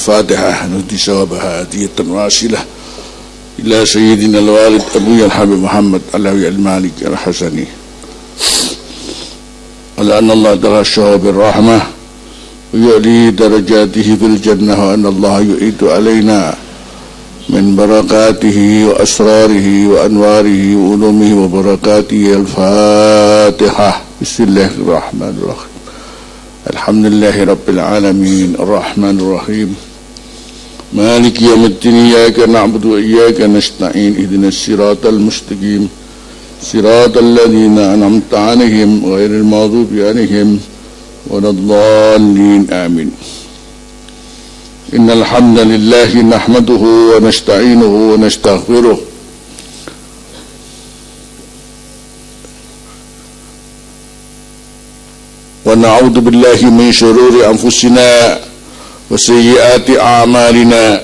فاتحة نهدي ثوابها هدية واصلة إلى سيدنا الوالد أبوي الحبيب محمد علوي المالك الحسني. على أن الله تغشاه بالرحمة ويعلي درجاته في الجنة وأن الله يعيد علينا من بركاته وأسراره وأنواره وعلومه وبركاته. الفاتحة. بسم الله الرحمن الرحيم. الحمد لله رب العالمين. الرحمن الرحيم. مالك يوم الدين إياك نعبد وإياك نستعين اهدنا الصراط المستقيم. صراط الذين أنعمت عليهم غير المغضوب عليهم ولا الضالين آمين. إن الحمد لله نحمده ونستعينه ونستغفره. ونعوذ بالله من شرور أنفسنا وسيئات أعمالنا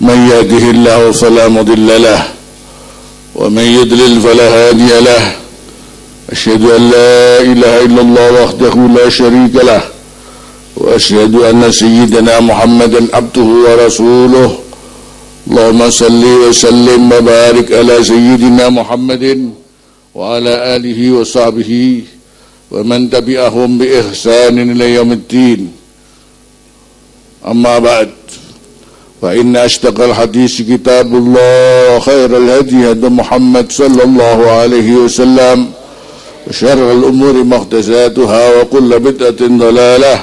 من يهده الله فلا مضل له ومن يضلل فلا هادي له أشهد أن لا إله إلا الله وحده لا شريك له وأشهد أن سيدنا محمدا عبده ورسوله اللهم صل وسلم وبارك على سيدنا محمد وعلى آله وصحبه ومن تبعهم بإحسان إلى يوم الدين أما بعد فإن أشتق الحديث كتاب الله خير الهدي هدى محمد صلى الله عليه وسلم وشر الأمور محدثاتها وكل بدعة ضلالة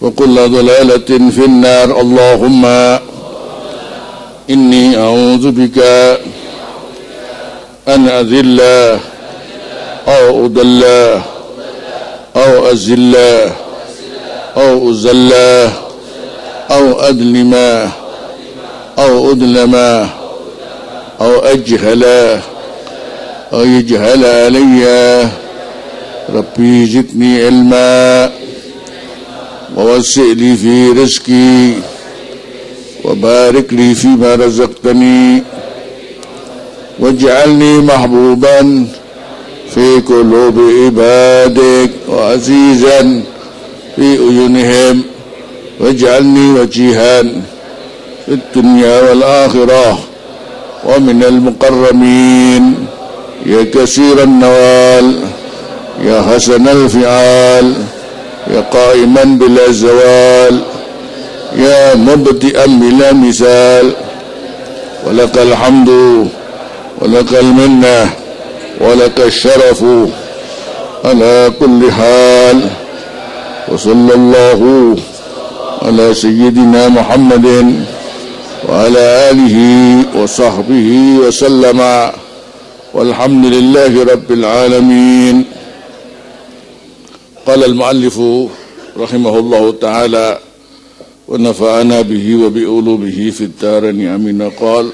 وكل ضلالة في النار. اللهم إني أعوذ بك أن أذل أو أضل أو أزل أو أزل أو أدلم أو أدلم أو أجهل أو يجهل علي. ربي زدني علما ووسع لي في رزقي وبارك لي فيما رزقتني واجعلني محبوبا في قلوب عبادك وعزيزا في عيونهم واجعلني وجيها في الدنيا والآخرة ومن المقرمين يا كثير النوال يا حسن الفعال يا قائما بلا زوال يا مبدئا بلا مثال. ولك الحمد ولك المنة ولك الشرف على كل حال. وصلى الله على سيدنا محمد وعلى آله وصحبه وسلم. والحمد لله رب العالمين. قال المؤلف رحمه الله تعالى ونفعنا به وبأولوبه في الدارين أمين قال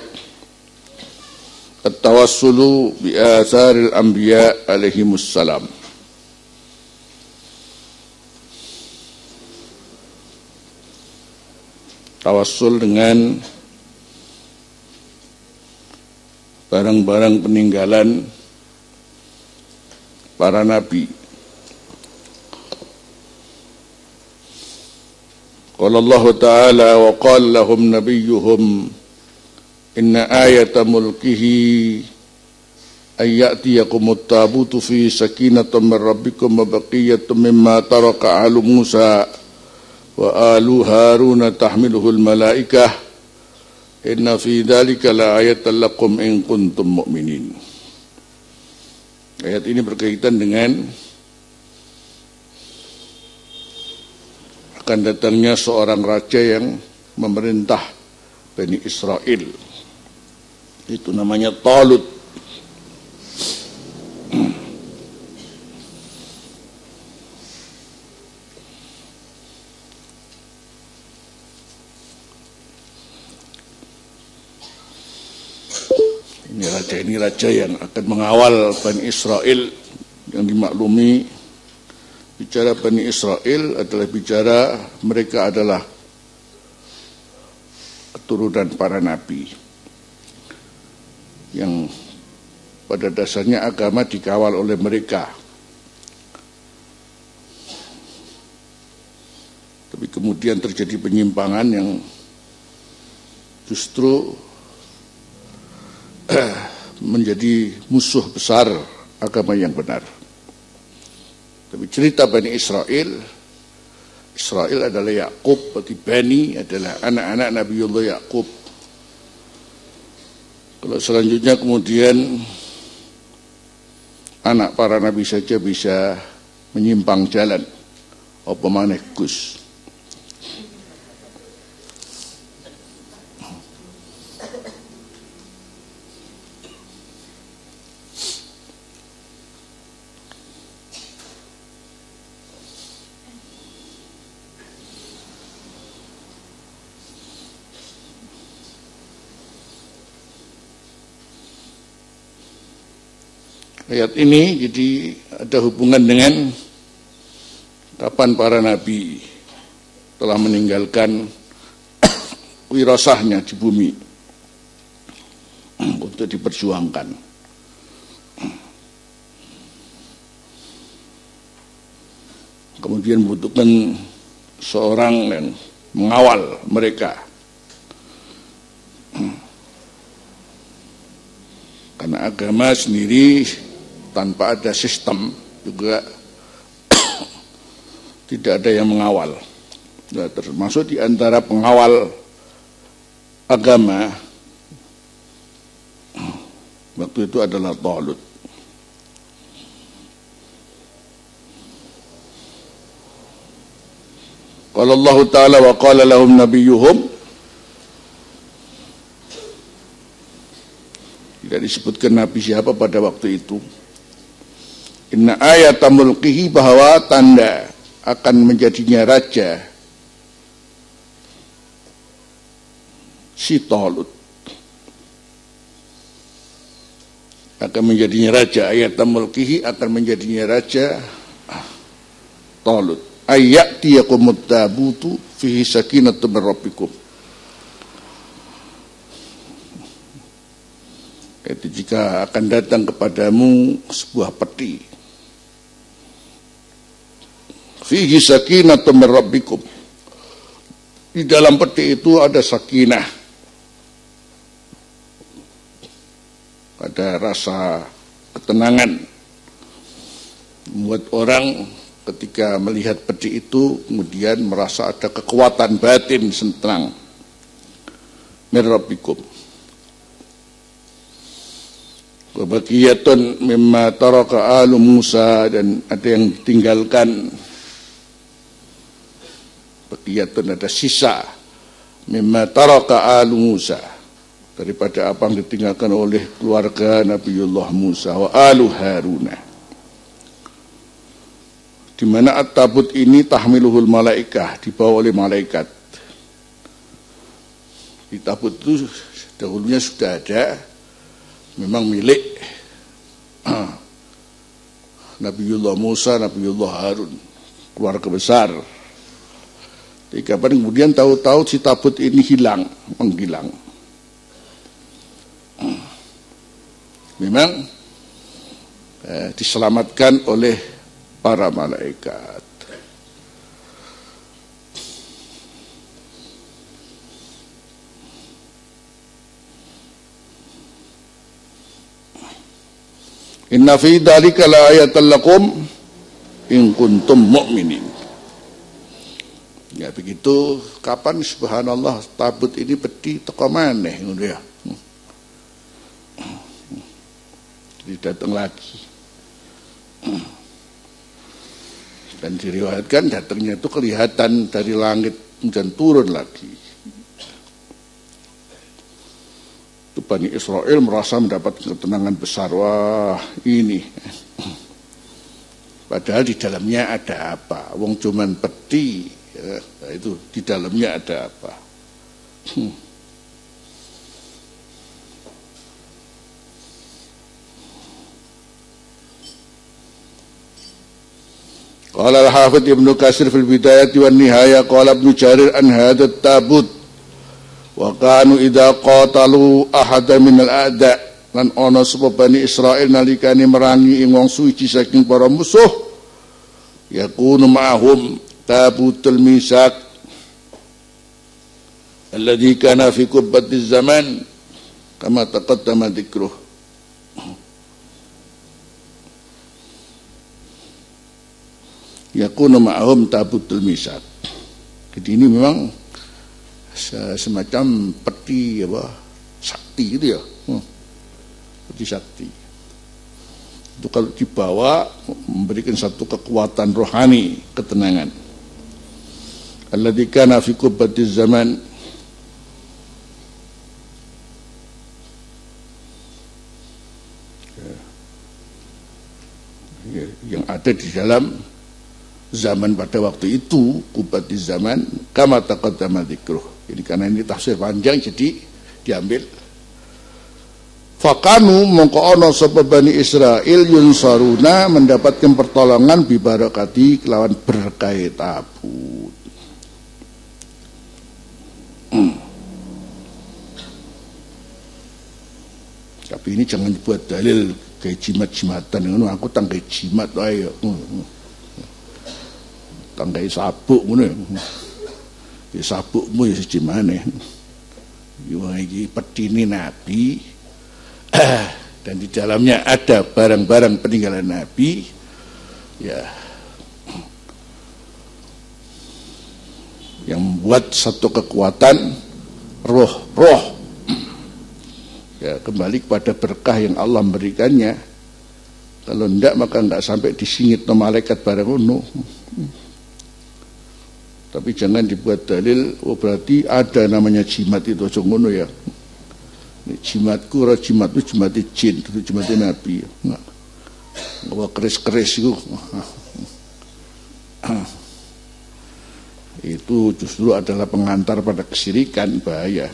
التوسل بآثار الأنبياء عليهم السلام. Tawasul dengan barang-barang peninggalan para nabi. Qala Allah Ta'ala wa qala lahum nabiyuhum inna ayata mulkihi an ya'tiyakumut tabutu fi sakinatin min rabbikum wa baqiyatin mimma taraka alu Musa' وآل هارون تحمله الملائكة إن في ذلك لآية لكم إن كنتم مؤمنين Ayat ini berkaitan dengan akan datangnya seorang raja yang memerintah Bani Israel. Itu namanya Talut. Ini raja yang akan mengawal Bani Israel yang dimaklumi Bicara Bani Israel adalah bicara mereka adalah keturunan para nabi yang pada dasarnya agama dikawal oleh mereka. tapi kemudian terjadi penyimpangan yang justru menjadi musuh besar agama yang benar. Tapi cerita Bani Israel, Israel adalah Yakub, berarti Bani adalah anak-anak Nabiullah Yakub. Kalau selanjutnya kemudian anak para nabi saja bisa menyimpang jalan, apa maneh Gus. Ayat ini jadi ada hubungan dengan kapan para nabi telah meninggalkan wirasahnya di bumi untuk diperjuangkan. Kemudian membutuhkan seorang yang mengawal mereka. Karena agama sendiri tanpa ada sistem juga tidak ada yang mengawal. Nah, termasuk di antara pengawal agama waktu itu adalah Talut. Kalau Allah Ta'ala wa qala lahum nabiyuhum Tidak disebutkan Nabi siapa pada waktu itu Inna ayat mulkihi bahwa tanda akan menjadinya raja. Si Tolut. Akan menjadinya raja. Ayat mulkihi akan menjadinya raja. Tolut. Ayat tiyakumut tabutu fihi sakinatu min rabbikum. Itu jika akan datang kepadamu sebuah peti fihi sakinatu min rabbikum. Di dalam peti itu ada sakinah. Ada rasa ketenangan. Membuat orang ketika melihat peti itu kemudian merasa ada kekuatan batin sentrang min rabbikum. Wabakiyatun mimma taraka alu Musa dan ada yang tinggalkan Baqiyatun ada sisa. Mimma taraka alu Musa. Daripada apa yang ditinggalkan oleh keluarga Nabiullah Musa wa alu Haruna. Di mana at-tabut ini tahmiluhul malaikah dibawa oleh malaikat. Di tabut itu dahulunya sudah ada memang milik Nabiullah Musa, Nabiullah Harun keluarga besar Tiga kapan kemudian tahu-tahu si tabut ini hilang, menghilang. Memang eh, diselamatkan oleh para malaikat. Inna fi dzalika la ayatan lakum in kuntum mu'minin. Ya begitu kapan subhanallah tabut ini peti teko maneh ngono ya. Jadi datang lagi. Dan diriwayatkan datangnya itu kelihatan dari langit dan turun lagi. Itu Bani Israel merasa mendapat ketenangan besar. Wah ini. Padahal di dalamnya ada apa? Wong cuman peti, Ya, itu di dalamnya ada apa? Hmm. Qala al-Hafidh Ibnu Katsir fil Bidayah wan Nihayah qala Ibnu Jarir an hadha tabut wa kanu idza qatalu ahada min al-a'da lan ana sapa Bani Israil nalikane merangi ing wong suci saking para musuh yakunu ma'hum tabutul misak alladhi kana fi kubbati zaman kama taqaddama dzikruh yakunu ma'hum tabutul misak jadi ini memang semacam peti apa sakti gitu ya. Hmm. peti sakti. Itu kalau dibawa memberikan satu kekuatan rohani ketenangan alladzi kana fi kubbatiz zaman ya, yang ada di dalam zaman pada waktu itu kubatiz zaman kama taqaddama dzikruh. Jadi karena ini tafsir panjang jadi diambil. Fakanu mongko ono sapa Bani Israel yunsaruna mendapatkan pertolongan bibarakati kelawan berkait tabut. Hmm. Tapi ini jangan buat dalil kayak jimat-jimatan ngono aku tangkai jimat ayo. Hmm. Tangkai sabuk ngono. Ya sabukmu ya gimana? Yo iki petini Nabi dan di dalamnya ada barang-barang peninggalan Nabi ya yang membuat satu kekuatan roh-roh ya kembali kepada berkah yang Allah memberikannya. Kalau tidak maka nggak sampai disingit no malaikat barang uno tapi jangan dibuat dalil oh berarti ada namanya jimat itu ngono ya. Jimatku ora jimat itu jimat jin itu jimat nabi. Nggak. Bahwa keris-keris itu itu justru adalah pengantar pada kesirikan bahaya.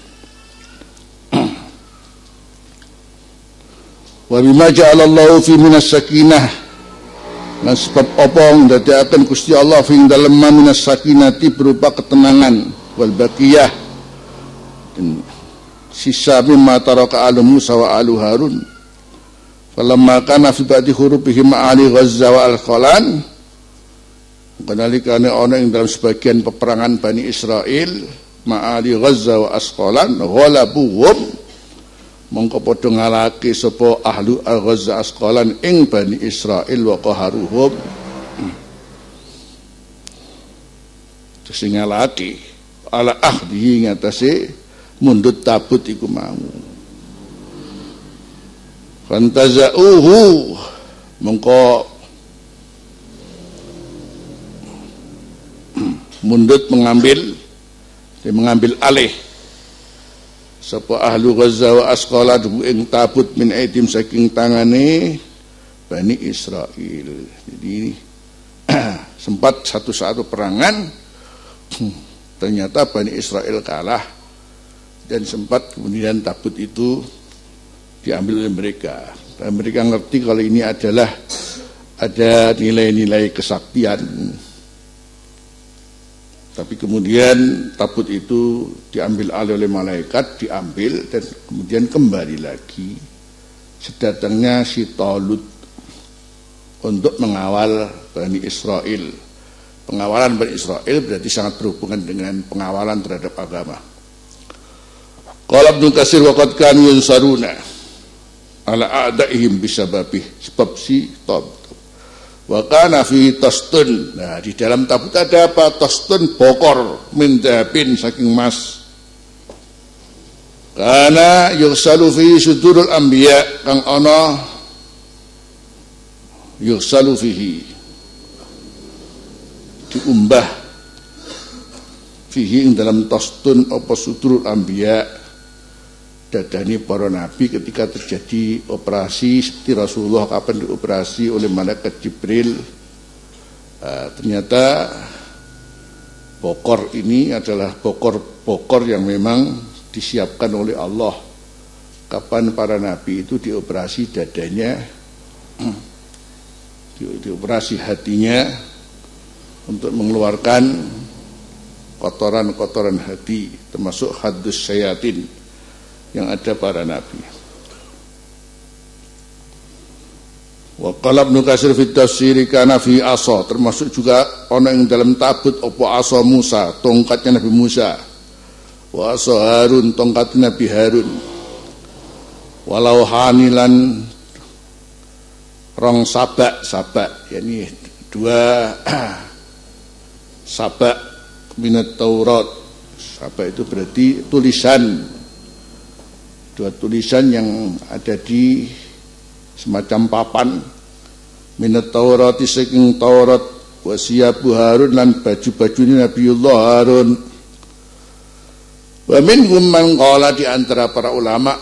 Wa bima ja'alallahu fi minas sakinah. Dan sebab opong akan Gusti Allah fi dalam minas sakinati berupa ketenangan wal baqiyah sisa mimma taraka alu Musa wa alu Harun. Falamma kana fi ba'di hurufihim ali Ghazza wa al-Qalan Kenalika ana ing dalam sebagian peperangan Bani Israel ma'ali Ghazza wa Asqalan ghalabuhum. Mongko padha ngalake sapa ahlu al-Ghazza Asqalan ing Bani Israel wa qaharuhum. Terus ngalake ala ahdi ngatasé mundut tabut iku mau. Fantaza'uhu. Mengko mundut mengambil dia mengambil alih. Sapa ahlu Gaza wa asqala ing tabut min aidim saking tangane Bani Israel jadi sempat satu-satu perangan ternyata Bani Israel kalah dan sempat kemudian tabut itu diambil oleh mereka. Dan mereka ngerti kalau ini adalah ada nilai-nilai kesaktian tapi kemudian tabut itu diambil alih oleh malaikat diambil dan kemudian kembali lagi. Sedatangnya si Talut untuk mengawal Bani Israel. Pengawalan Bani Israel berarti sangat berhubungan dengan pengawalan terhadap agama. Qala Ibnu Katsir wa yansaruna ala a'daihim bisababih sebab si tab. Wa kana fi tastun. Nah, di dalam tabut ada apa? Tastun bokor min saking emas. Karena yursalu fi sudurul anbiya kang ana yursalu fihi diumbah fihi dalam tastun apa sudurul anbiya dadani para nabi ketika terjadi operasi seperti Rasulullah kapan dioperasi oleh malaikat Jibril. Uh, ternyata bokor ini adalah bokor-bokor yang memang disiapkan oleh Allah. Kapan para nabi itu dioperasi dadanya di, dioperasi hatinya untuk mengeluarkan kotoran-kotoran hati termasuk hadus sayatin yang ada para nabi. Wa qala Ibnu Katsir fi tafsir kana fi asa termasuk juga ana yang dalam tabut apa asa Musa, tongkatnya Nabi Musa. Wa asa Harun, tongkat Nabi Harun. Walau hanilan rong sabak sabak yakni dua sabak minat Taurat sabak itu berarti tulisan dua tulisan yang ada di semacam papan minat Taurat saking Taurat wasiyabu Harun lan baju-baju ini Nabiullah Harun. Wa minhum man qala di antara para ulama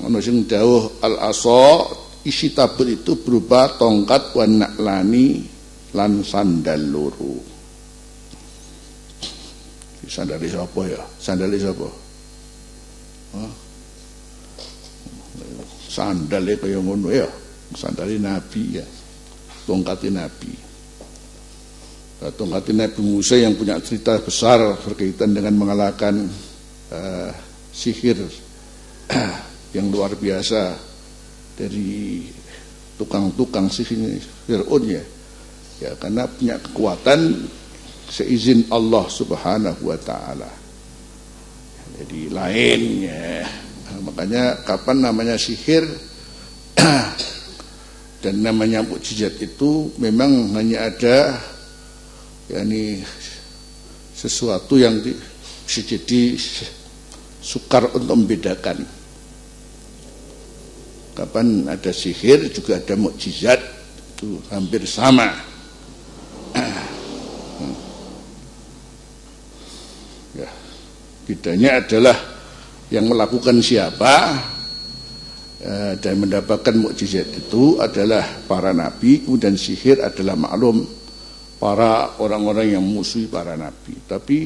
ana sing dawuh al asa isi tabut itu berupa tongkat wa naklani lan sandal loro. Sandal sapa ya? Sandal sapa? Sandale kaya ngono ya sandale nabi ya. Tongkat nabi. Nah, tongkat nabi Musa yang punya cerita besar berkaitan dengan mengalahkan uh, sihir yang luar biasa dari tukang-tukang sihir ya. Ya karena punya kekuatan seizin Allah subhanahu wa ta'ala. Jadi lainnya makanya kapan namanya sihir dan namanya mukjizat itu memang hanya ada yakni sesuatu yang bisa jadi sukar untuk membedakan. Kapan ada sihir juga ada mukjizat itu hampir sama. ya, bedanya adalah yang melakukan siapa eh, dan mendapatkan mukjizat itu adalah para nabi kemudian sihir adalah maklum para orang-orang yang musuhi para nabi. Tapi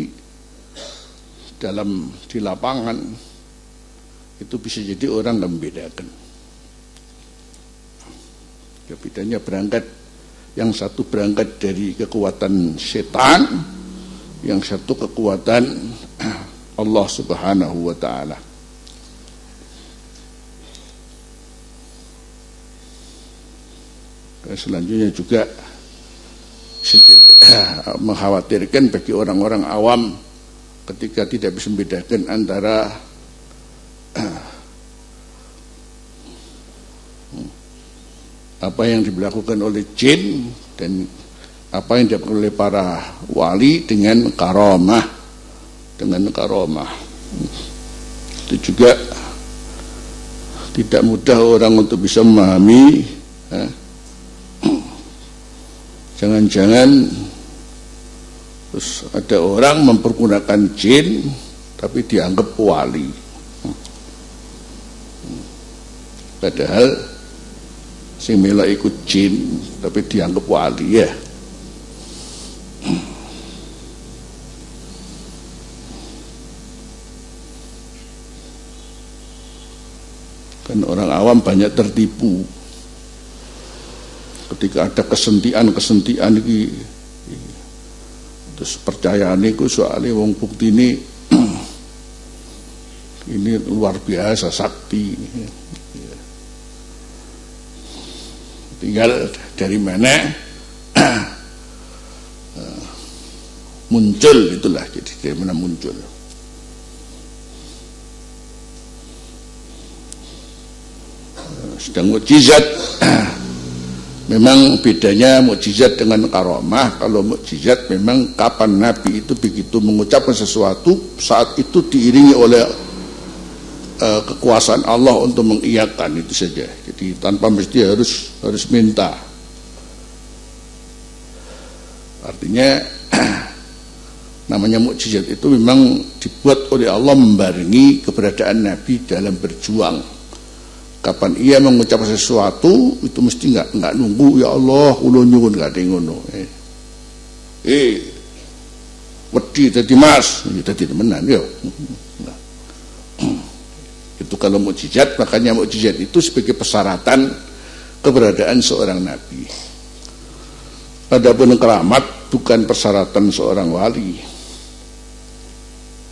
dalam di lapangan itu bisa jadi orang yang membedakan. Ya berangkat yang satu berangkat dari kekuatan setan yang satu kekuatan Allah Subhanahu wa taala. Selanjutnya juga mengkhawatirkan bagi orang-orang awam ketika tidak bisa membedakan antara apa yang dilakukan oleh jin dan apa yang dilakukan oleh para wali dengan karamah dengan karomah. Itu juga tidak mudah orang untuk bisa memahami jangan-jangan terus ada orang mempergunakan jin tapi dianggap wali. Padahal sing mela ikut jin tapi dianggap wali ya Dan orang awam banyak tertipu. Ketika ada kesentian-kesentian ini, terus percayaan itu soalnya wong bukti ini ini luar biasa sakti. Tinggal dari mana muncul itulah jadi dari mana muncul. Sedang mukjizat. Memang bedanya mukjizat dengan karomah kalau mukjizat memang kapan Nabi itu begitu mengucapkan sesuatu saat itu diiringi oleh uh, kekuasaan Allah untuk mengiyakan itu saja. Jadi tanpa mesti harus harus minta. Artinya namanya mukjizat itu memang dibuat oleh Allah membarengi keberadaan Nabi dalam berjuang kapan ia mengucapkan sesuatu itu mesti nggak nggak nunggu ya Allah ulun nyuwun nggak ngono eh. Eh wedi tadi mas. Ya tadi temenan yo. Itu kalau mukjizat makanya mukjizat itu sebagai persyaratan keberadaan seorang nabi. Adapun keramat bukan persyaratan seorang wali.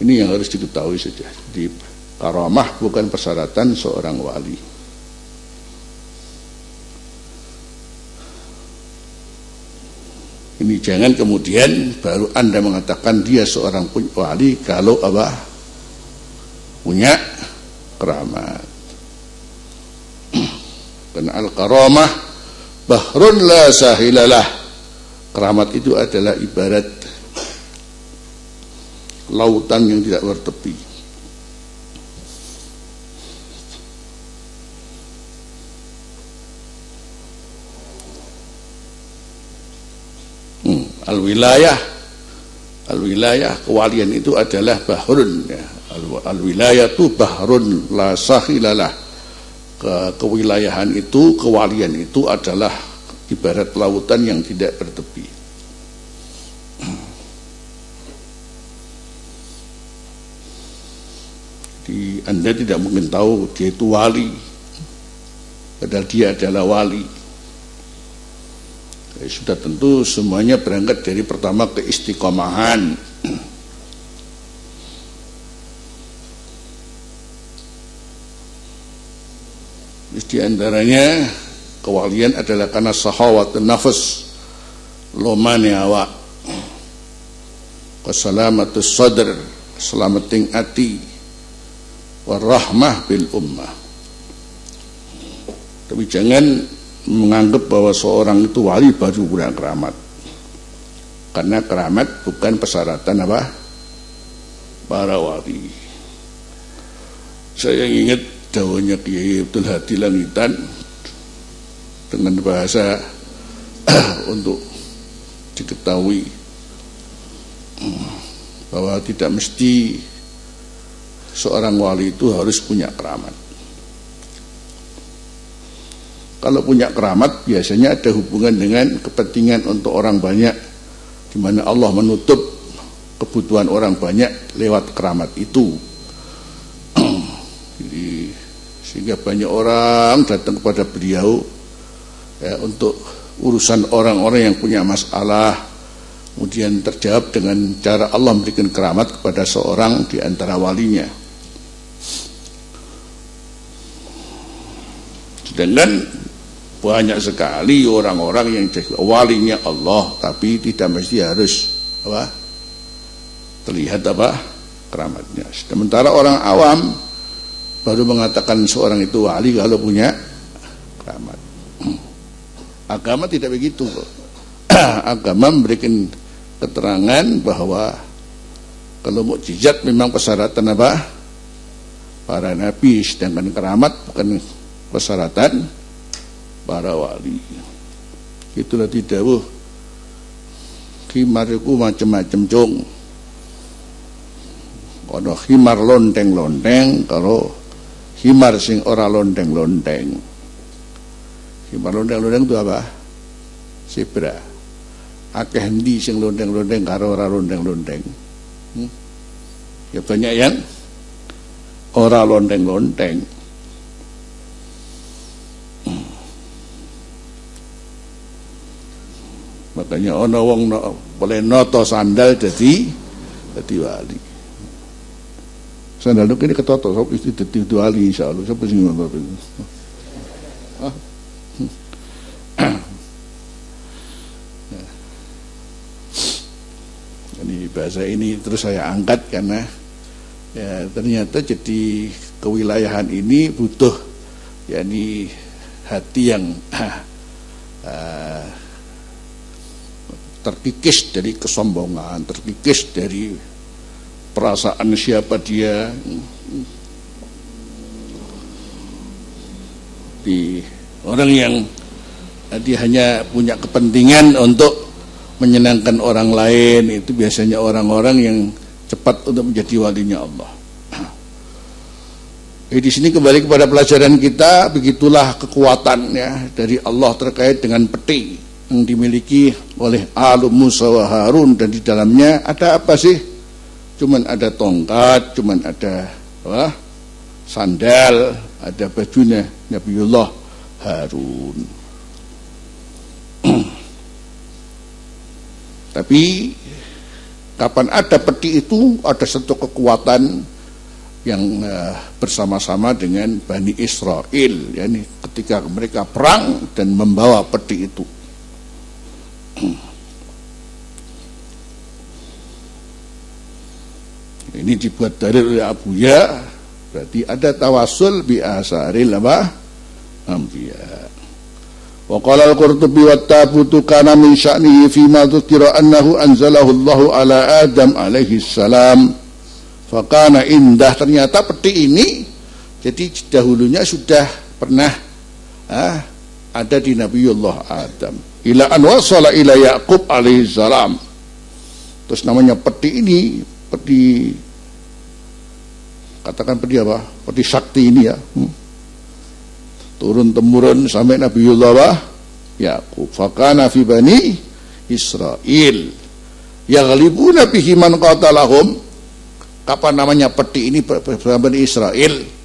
Ini yang harus diketahui saja. Di karamah bukan persyaratan seorang wali Ini jangan kemudian baru Anda mengatakan dia seorang wali kalau apa? Punya keramat. Karena al-karamah bahrun la sahilalah. Keramat itu adalah ibarat lautan yang tidak bertepi. Al-wilayah. Al-wilayah kewalian itu adalah bahrun ya. al-wilayah itu bahrun la sahilalah. Ke kewilayahan itu kewalian itu adalah ibarat lautan yang tidak bertepi. Jadi Anda tidak mungkin tahu dia itu wali padahal dia adalah wali ya, sudah tentu semuanya berangkat dari pertama keistiqomahan. Di antaranya kewalian adalah karena sahawat nafas lomane awak. Keselamatus sadr selamating ati warahmah bil ummah. Tapi jangan menganggap bahwa seorang itu wali baru punya keramat. Karena keramat bukan persyaratan apa? Para wali. Saya ingat dawanya Kiai Abdul Hadi Langitan dengan bahasa untuk diketahui bahwa tidak mesti seorang wali itu harus punya keramat. Kalau punya keramat biasanya ada hubungan dengan kepentingan untuk orang banyak di mana Allah menutup kebutuhan orang banyak lewat keramat itu. Jadi sehingga banyak orang datang kepada beliau ya, untuk urusan orang-orang yang punya masalah kemudian terjawab dengan cara Allah memberikan keramat kepada seorang di antara walinya Sedangkan banyak sekali orang-orang yang walinya Allah tapi tidak mesti harus apa terlihat apa keramatnya. Sementara orang awam baru mengatakan seorang itu wali kalau punya keramat. Agama tidak begitu. Agama memberikan keterangan bahwa kalau mukjizat memang persyaratan apa? Para nabi sedangkan keramat bukan persyaratan para wali. Itulah didawuh. Khimar itu macam-macam cung. Kalau khimar lonteng-lonteng kalau khimar sing ora lonteng-lonteng. Khimar lonteng-lonteng itu apa? zebra. Akeh ndi sing lonteng-lonteng karo ora lonteng-lonteng? Hmm? ya banyak yang ora lonteng-lonteng makanya ono wong no, boleh noto sandal jadi jadi wali. Sandal ini ketoto sop istri jadi wali insya Allah siapa sih noto itu ini bahasa ini terus saya angkat karena ya ternyata jadi kewilayahan ini butuh yakni hati yang uh, terkikis dari kesombongan, terkikis dari perasaan siapa dia. Di orang yang dia hanya punya kepentingan untuk menyenangkan orang lain itu biasanya orang-orang yang cepat untuk menjadi walinya Allah. Jadi di sini kembali kepada pelajaran kita, begitulah kekuatan ya dari Allah terkait dengan peti yang dimiliki oleh Alum Musa wa Harun dan di dalamnya ada apa sih? Cuman ada tongkat, cuman ada wah, sandal, ada bajunya Nabiullah Harun. Tapi kapan ada peti itu ada satu kekuatan yang uh, bersama-sama dengan Bani Israel, yakni ketika mereka perang dan membawa peti itu ini dibuat dari oleh Abu Ya, berarti ada tawasul bi asaril lama ambia. Wa qala al-Qurtubi wa tabutu kana min sya'nihi fi ma dzukira annahu anzalahu Allahu ala Adam alaihi salam. Fakana indah ternyata peti ini jadi dahulunya sudah pernah ah, ada di Nabiullah Adam ila an wasala ila Yaqub alaihi salam. Terus namanya peti ini peti katakan peti apa? Peti sakti ini ya. Hmm. turun temurun sampai Nabiullah apa Yakub fakana fi bani Israel yaghlibuna bihi man qatalahum. Kapan namanya peti ini Bani Israel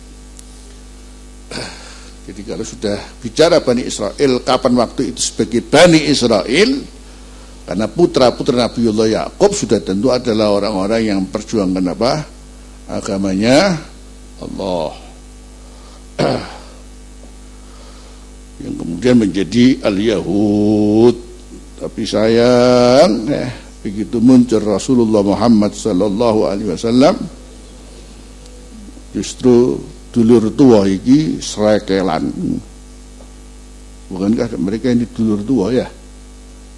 jadi kalau sudah bicara Bani Israel kapan waktu itu sebagai Bani Israel karena putra-putra Nabiullah Yakub sudah tentu adalah orang-orang yang perjuangkan apa? Agamanya Allah. yang kemudian menjadi al-Yahud. Tapi sayang, eh, begitu muncul Rasulullah Muhammad sallallahu alaihi wasallam justru dulur tua iki srekelan. Bukankah mereka ini dulur tua ya?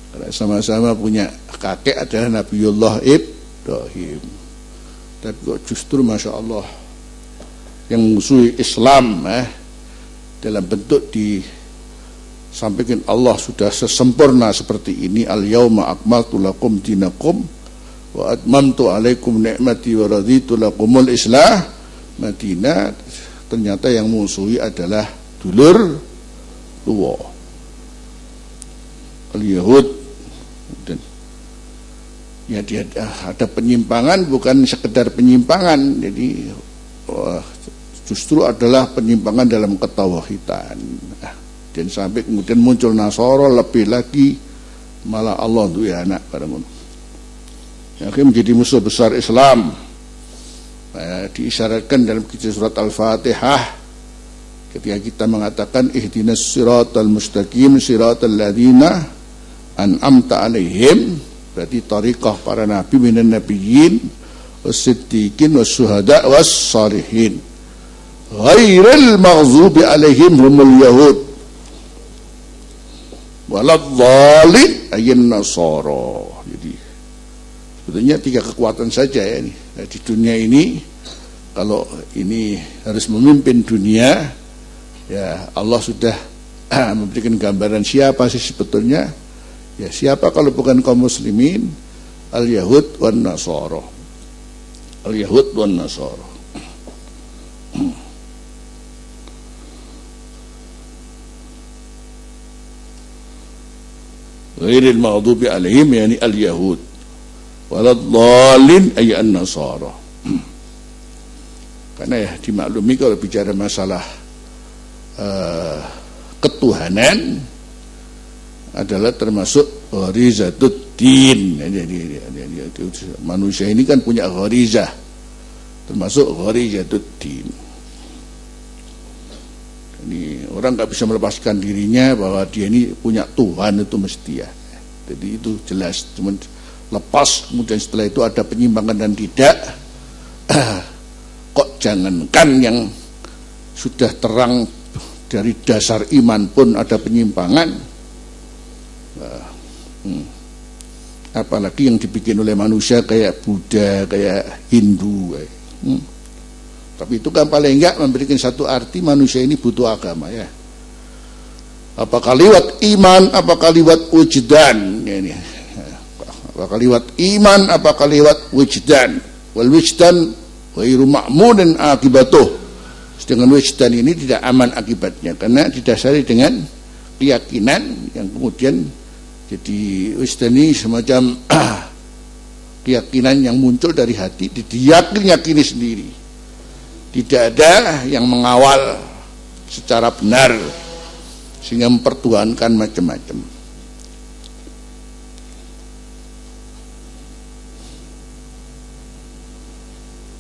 Karena sama-sama punya kakek adalah Nabiullah Ibrahim. Tapi kok justru Masya Allah yang musuhi Islam eh, dalam bentuk disampaikan Allah sudah sesempurna seperti ini al yauma akmaltu lakum dinakum wa atmamtu alaikum ni'mati wa raditu lakumul islah Madinah ternyata yang musuhi adalah dulur tua al-Yahud dan ya dia ada penyimpangan bukan sekedar penyimpangan. Jadi wah, justru adalah penyimpangan dalam ketawahidan dan sampai kemudian muncul Nasoro lebih lagi malah Allah untuk ya anak pada yang menjadi musuh besar Islam diisyaratkan dalam kisah surat Al-Fatihah ketika kita mengatakan ihdinas siratal mustaqim siratal ladina an'amta alaihim berarti tariqah para nabi minan nabiyyin was-siddiqin was-syuhada was-salihin. Ghairil maghzubi alaihim humul yahud waladhalin ayin nasara. Jadi sebetulnya tiga kekuatan saja ya ini di dunia ini kalau ini harus memimpin dunia ya Allah sudah memberikan gambaran siapa sih sebetulnya Ya siapa kalau bukan kaum muslimin? Al-Yahud wan Nasara. Al-Yahud wan Nasara. Ghairil maghdubi alaihim yani al-Yahud. Waladhalin an-Nasara. Karena ya dimaklumi kalau bicara masalah uh, ketuhanan adalah termasuk gharizatud-din. Jadi, manusia ini kan punya gharizah. Termasuk gharizatud-din. Ini orang nggak bisa melepaskan dirinya bahwa dia ini punya Tuhan itu mesti ya. Jadi itu jelas. Cuman lepas kemudian setelah itu ada penyimpangan dan tidak. Kok jangankan yang sudah terang dari dasar iman pun ada penyimpangan Hmm. Apalagi yang dibikin oleh manusia kayak Buddha, kayak Hindu. Hmm. Tapi itu kan paling enggak memberikan satu arti manusia ini butuh agama ya. Apakah lewat iman, apakah lewat wujdan ini. Apakah lewat iman, apakah lewat wujdan. Wal wujdan wairu ma'munin akibatuh. Dengan wujdan ini tidak aman akibatnya karena didasari dengan keyakinan yang kemudian jadi ini semacam keyakinan yang muncul dari hati, diyakini yakini sendiri. Tidak ada yang mengawal secara benar sehingga mempertuhankan macam-macam.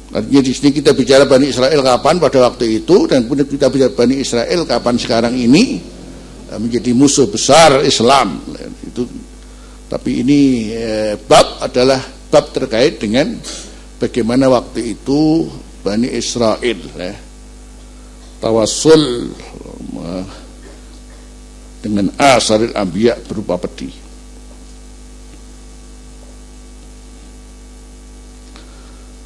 Artinya di sini kita bicara Bani Israel kapan pada waktu itu dan kemudian kita bicara Bani Israel kapan sekarang ini menjadi musuh besar Islam itu tapi ini eh, bab adalah bab terkait dengan bagaimana waktu itu Bani Israel ya, tawassul dengan asaril ambiya berupa peti.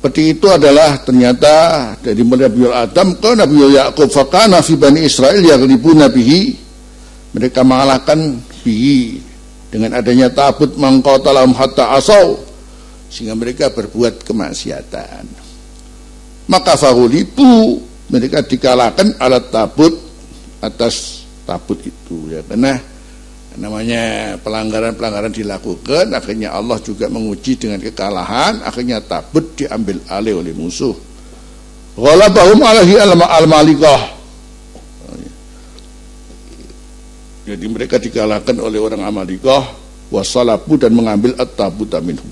Peti itu adalah ternyata dari Nabi Adam ke Nabi Yakub fakana fi Bani Israel yang ribu nabihi mereka mengalahkan bihi dengan adanya tabut mangkotalam hatta asau sehingga mereka berbuat kemaksiatan. Maka fahulibu mereka dikalahkan alat tabut atas tabut itu ya karena namanya pelanggaran-pelanggaran dilakukan akhirnya Allah juga menguji dengan kekalahan akhirnya tabut diambil alih oleh musuh. Ghalabahum alaihi al-malikah. Jadi mereka dikalahkan oleh orang Amalikah wasalabu dan mengambil at-tabuta minhum.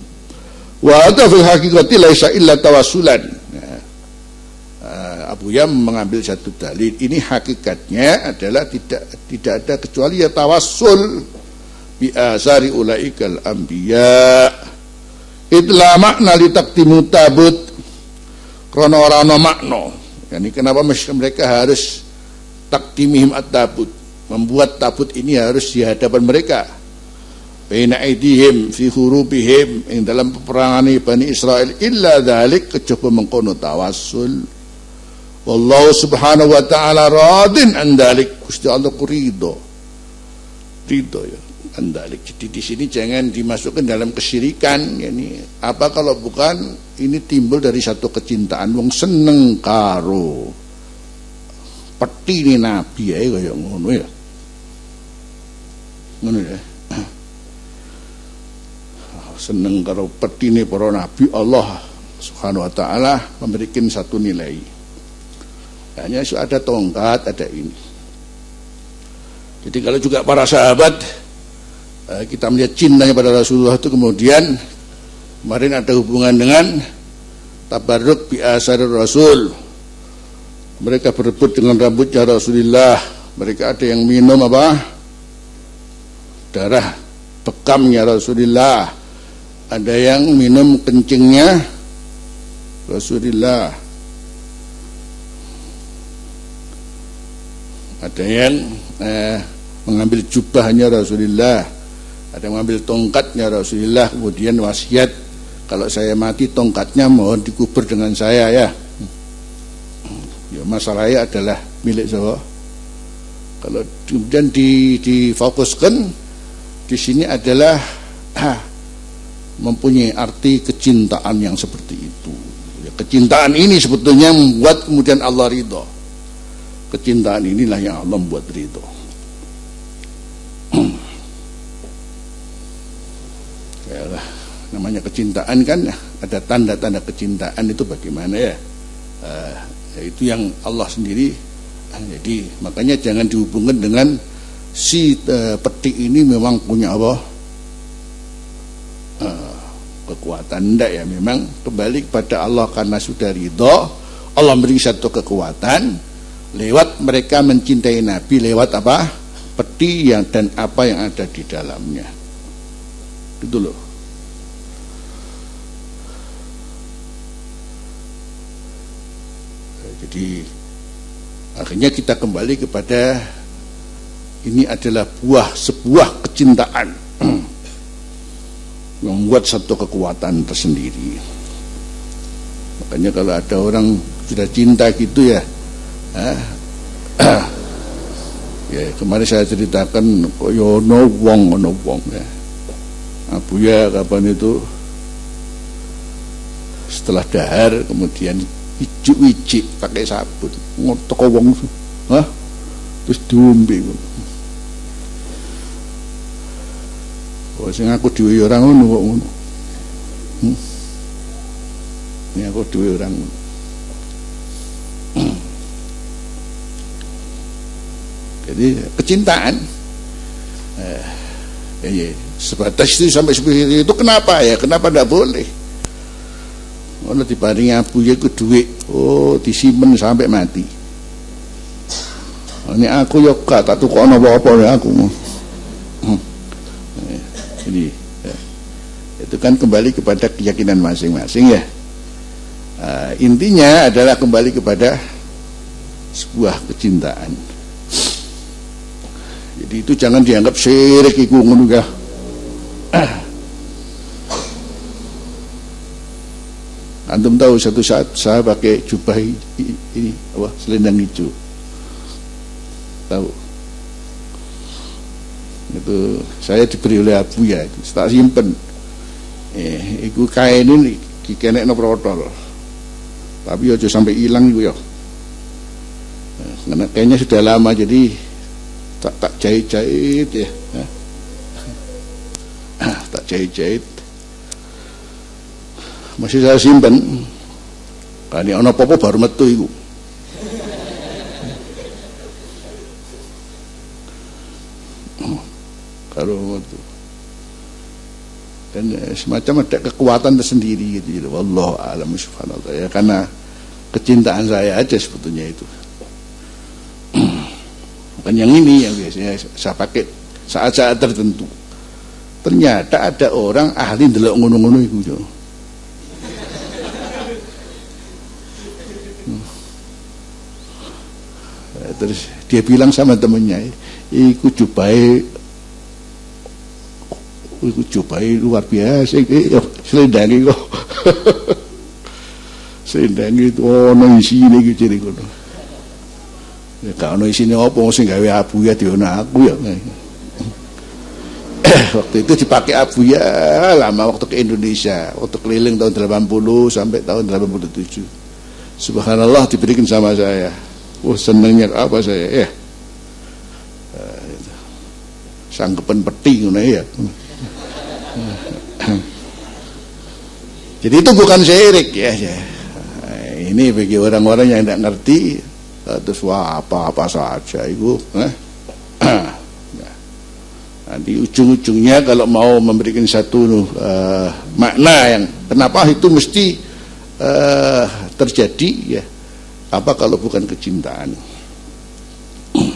Wa hadha fil haqiqati laisa illa tawassulan Abu Yam mengambil satu dalil. Ini hakikatnya adalah tidak tidak ada kecuali ya tawassul bi asari ulaikal anbiya. Itulah makna li taktimu tabut krana ora ana makna. Yani kenapa mereka harus taktimihim at-tabut? Membuat tabut ini harus di hadapan mereka. Baina aidihim fi hurubihim yang dalam peperangan Bani Israel illa dalik kejaba mengkono tawassul Wallahu subhanahu wa ta'ala radin andalik. Gusti Allah ku ridho. Ridho ya. Andalik. Jadi di sini jangan dimasukkan dalam kesyirikan. Yani, apa kalau bukan ini timbul dari satu kecintaan wong seneng karo peti ini nabi ya kaya ngono ya. Ngono ya. Seneng karo peti ini para nabi Allah Subhanahu wa taala memberikan satu nilai hanya ada tongkat, ada ini. Jadi kalau juga para sahabat eh, kita melihat cintanya pada Rasulullah itu kemudian kemarin ada hubungan dengan tabarruk bi asar Rasul. Mereka berebut dengan rambutnya Rasulullah. Mereka ada yang minum apa? Darah bekamnya Rasulullah. Ada yang minum kencingnya Rasulullah ada yang eh, mengambil jubahnya Rasulullah. Ada yang mengambil tongkatnya Rasulullah. Kemudian wasiat kalau saya mati tongkatnya mohon dikubur dengan saya ya. Ya masalahnya adalah milik saya kalau kemudian di, difokuskan di sini adalah ah, mempunyai arti kecintaan yang seperti itu. Ya, kecintaan ini sebetulnya membuat kemudian Allah ridho Kecintaan inilah yang Allah buat ridho. ya namanya kecintaan kan ada tanda-tanda kecintaan itu bagaimana ya? Uh, itu yang Allah sendiri. Uh, jadi makanya jangan dihubungkan dengan si uh, peti ini memang punya apa? Uh, kekuatan enggak ya memang kembali kepada Allah karena sudah ridho Allah beri satu kekuatan lewat mereka mencintai Nabi lewat apa? Peti yang dan apa yang ada di dalamnya. Itu loh. Jadi akhirnya kita kembali kepada ini adalah buah sebuah kecintaan. Membuat satu kekuatan tersendiri. Makanya kalau ada orang sudah cinta gitu ya ya kemarin saya ceritakan yo no wong no wong ya Abu ya kapan itu setelah dahar kemudian icik-icik pakai sabun ngotok wong Hah? terus diombe Oh, sing aku dhewe orang ngono kok ngono. Hmm? Ini aku dhewe orang ngono. Jadi kecintaan eh, ya, sebatas itu sampai seperti itu kenapa ya? Kenapa tidak boleh? Kalau dibanding abu ya ke duit, oh disimpan sampai mati. Ini aku ya gak tak tukok apa-apa ya aku. Hmm. Jadi itu kan kembali kepada keyakinan masing-masing ya. uh, intinya adalah kembali kepada sebuah kecintaan jadi itu jangan dianggap syirik iku ngono ya Antum tahu satu saat saya pakai jubah ini apa selendang hijau. Tahu? Itu saya diberi oleh Abu ya, tak simpen. Eh, iku kain ini kikenek no protol. Tapi aja sampai hilang itu ya. Eh, karena kayaknya sudah lama jadi tak tak jahit-jahit ya. tak jahit-jahit. Masih saya simpen. Ini ana apa-apa baru metu iku. Kalau metu. Dan ya, semacam ada kekuatan tersendiri gitu, gitu. wallahu alam subhanallah. Ya karena kecintaan saya aja sebetulnya itu bukan yang ini yang biasanya saya pakai saat-saat tertentu. Ternyata ada orang ahli delok ngono-ngono itu terus dia bilang sama temennya iku jubai iku jubai luar biasa iki. Ya selendangi kok. Selendangi itu ono isine iki ciri kono ya gak ono isine apa sing gawe abu ya diono aku ya waktu itu dipakai abu ya lama waktu ke Indonesia waktu keliling tahun 80 sampai tahun 87 subhanallah diberikan sama saya Wah senengnya apa saya ya. Sangkepan peti ngono ya. Jadi itu bukan syirik ya. ya. Ini bagi orang-orang yang tidak ngerti terus wah apa-apa saja itu. Eh? Nanti ujung-ujungnya kalau mau memberikan satu uh, makna yang kenapa itu mesti uh, terjadi ya apa kalau bukan kecintaan?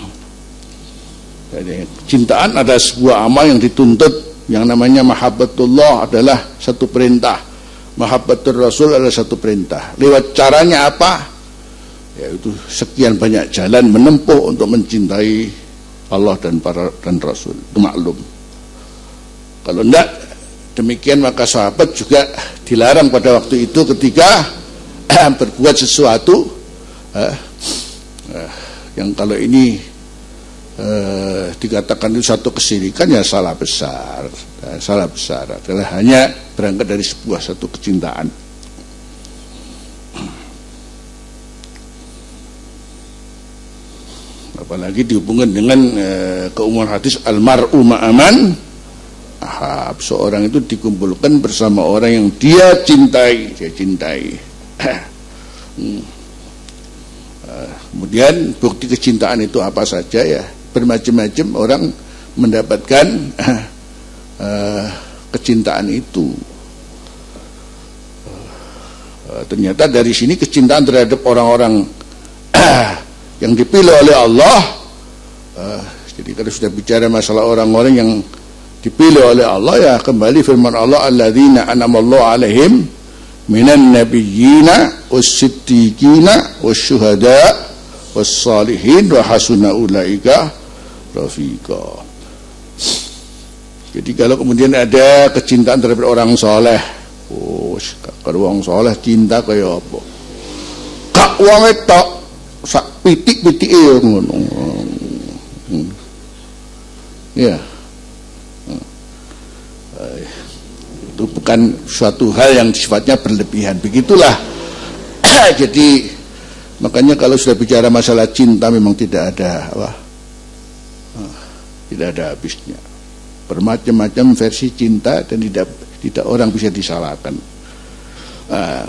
Jadi, kecintaan ada sebuah amal yang dituntut yang namanya mahabbatullah adalah satu perintah. Mahabbatul Rasul adalah satu perintah. Lewat caranya apa? Yaitu sekian banyak jalan menempuh untuk mencintai Allah dan para dan Rasul. Itu maklum. Kalau tidak demikian maka sahabat juga dilarang pada waktu itu ketika berbuat sesuatu eh, eh, yang kalau ini eh, dikatakan itu satu kesirikan ya salah besar eh, salah besar adalah hanya berangkat dari sebuah satu kecintaan apalagi dihubungkan dengan eh, keumuman hadis almaru ma'aman ahab seorang itu dikumpulkan bersama orang yang dia cintai dia cintai hmm. Kemudian bukti kecintaan itu apa saja ya bermacam-macam orang mendapatkan uh, kecintaan itu. Ternyata dari sini kecintaan terhadap orang-orang yang dipilih oleh Allah. Uh, jadi kalau sudah bicara masalah orang-orang yang dipilih oleh Allah ya kembali firman Allah alladzina anamallahu alaihim minan nabiyyina was-siddiqina was-syuhada wassalihin wa hasuna ulaika rafiqa jadi kalau kemudian ada kecintaan terhadap orang soleh oh kalau orang soleh cinta kayak apa kak wong itu sak pitik-pitik e ngono hmm. ya hmm. itu bukan suatu hal yang sifatnya berlebihan begitulah jadi Makanya kalau sudah bicara masalah cinta memang tidak ada apa? Ah, tidak ada habisnya. Bermacam-macam versi cinta dan tidak tidak orang bisa disalahkan. Uh,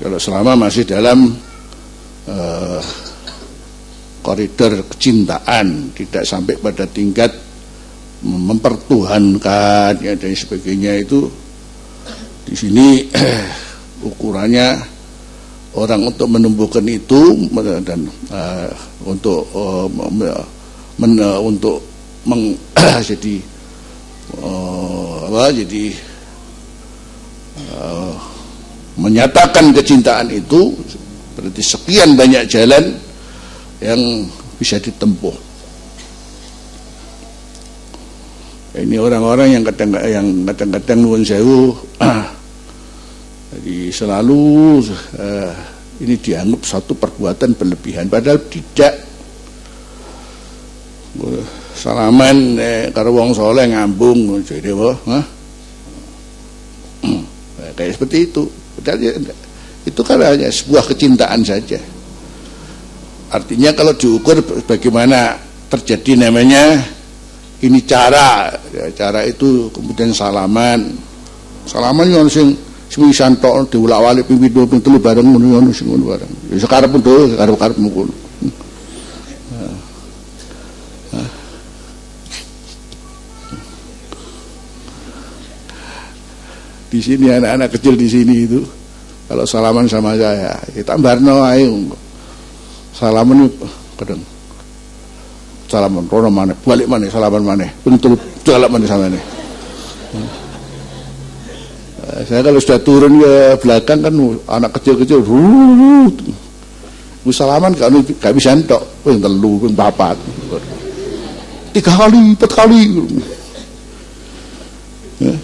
kalau selama masih dalam uh, koridor kecintaan, tidak sampai pada tingkat mempertuhankan ya dan sebagainya. Itu di sini ukurannya orang untuk menumbuhkan itu dan uh, untuk uh, men, uh, untuk meng, jadi uh, apa jadi uh, menyatakan kecintaan itu berarti sekian banyak jalan yang bisa ditempuh. Ini orang-orang yang kadang yang kadang-kadang nuwun sewu jadi selalu uh, ini dianggap satu perbuatan berlebihan padahal tidak salaman eh, wong soleh ngambung jadi apa kayak seperti itu. Padahal ya, itu kan hanya sebuah kecintaan saja artinya kalau diukur bagaimana terjadi namanya ini cara. Ya, cara itu kemudian salaman. Salaman yang sing sing santok diulak-alik pimpin dua telu bareng ngono sing ngono bareng. Ya sekarang pun tuh karep-karep mukul di sini anak-anak kecil di sini itu kalau salaman sama saya kita barno ayo salaman kadang. Salaman rono mana balik mana salaman mana bentul jalan mana sama ini. Eh, saya kalau sudah turun ke belakang kan anak kecil-kecil salaman kan gak bisa entok. Pun telu pun papat tiga kali empat kali. Eh?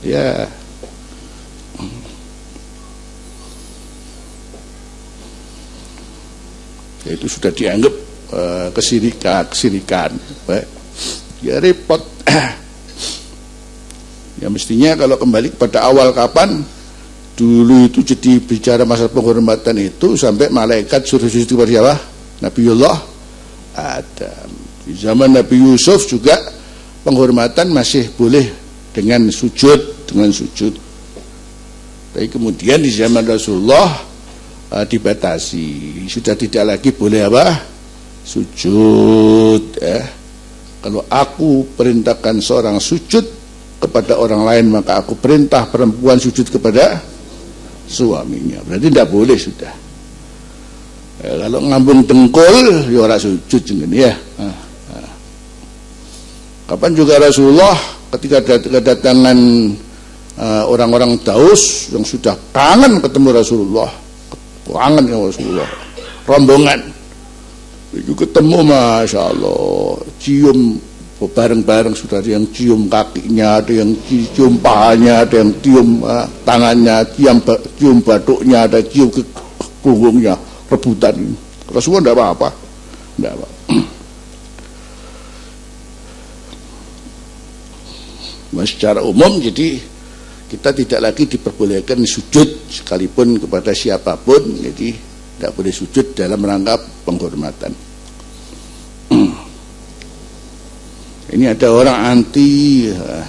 ya itu sudah dianggap uh, kesirikan. Kesirikan ya repot. Ya mestinya kalau kembali kepada awal kapan dulu itu jadi bicara masalah penghormatan itu sampai malaikat suruh sujud kepada siapa? Nabiullah Adam. Di zaman Nabi Yusuf juga penghormatan masih boleh dengan sujud dengan sujud. Tapi kemudian di zaman Rasulullah uh, dibatasi. Sudah tidak lagi boleh apa? Sujud ya. Kalau aku perintahkan seorang sujud kepada orang lain maka aku perintah perempuan sujud kepada suaminya. Berarti tidak boleh sudah. Ya, kalau ngambung dengkul ya sujud ini ya. Kapan juga Rasulullah ketika kedatangan uh, orang-orang Daus yang sudah kangen ketemu Rasulullah kangen ya Rasulullah. Rombongan. Itu ketemu Masya Allah cium bareng-bareng sudah ada yang cium kakinya ada yang cium pahanya ada yang cium uh, tangannya cium, cium batuknya ada cium ke punggungnya rebutan. Rasulullah tidak apa-apa. Tidak apa secara umum jadi kita tidak lagi diperbolehkan sujud sekalipun kepada siapa pun jadi tidak boleh sujud dalam rangka penghormatan. Ini ada orang anti uh,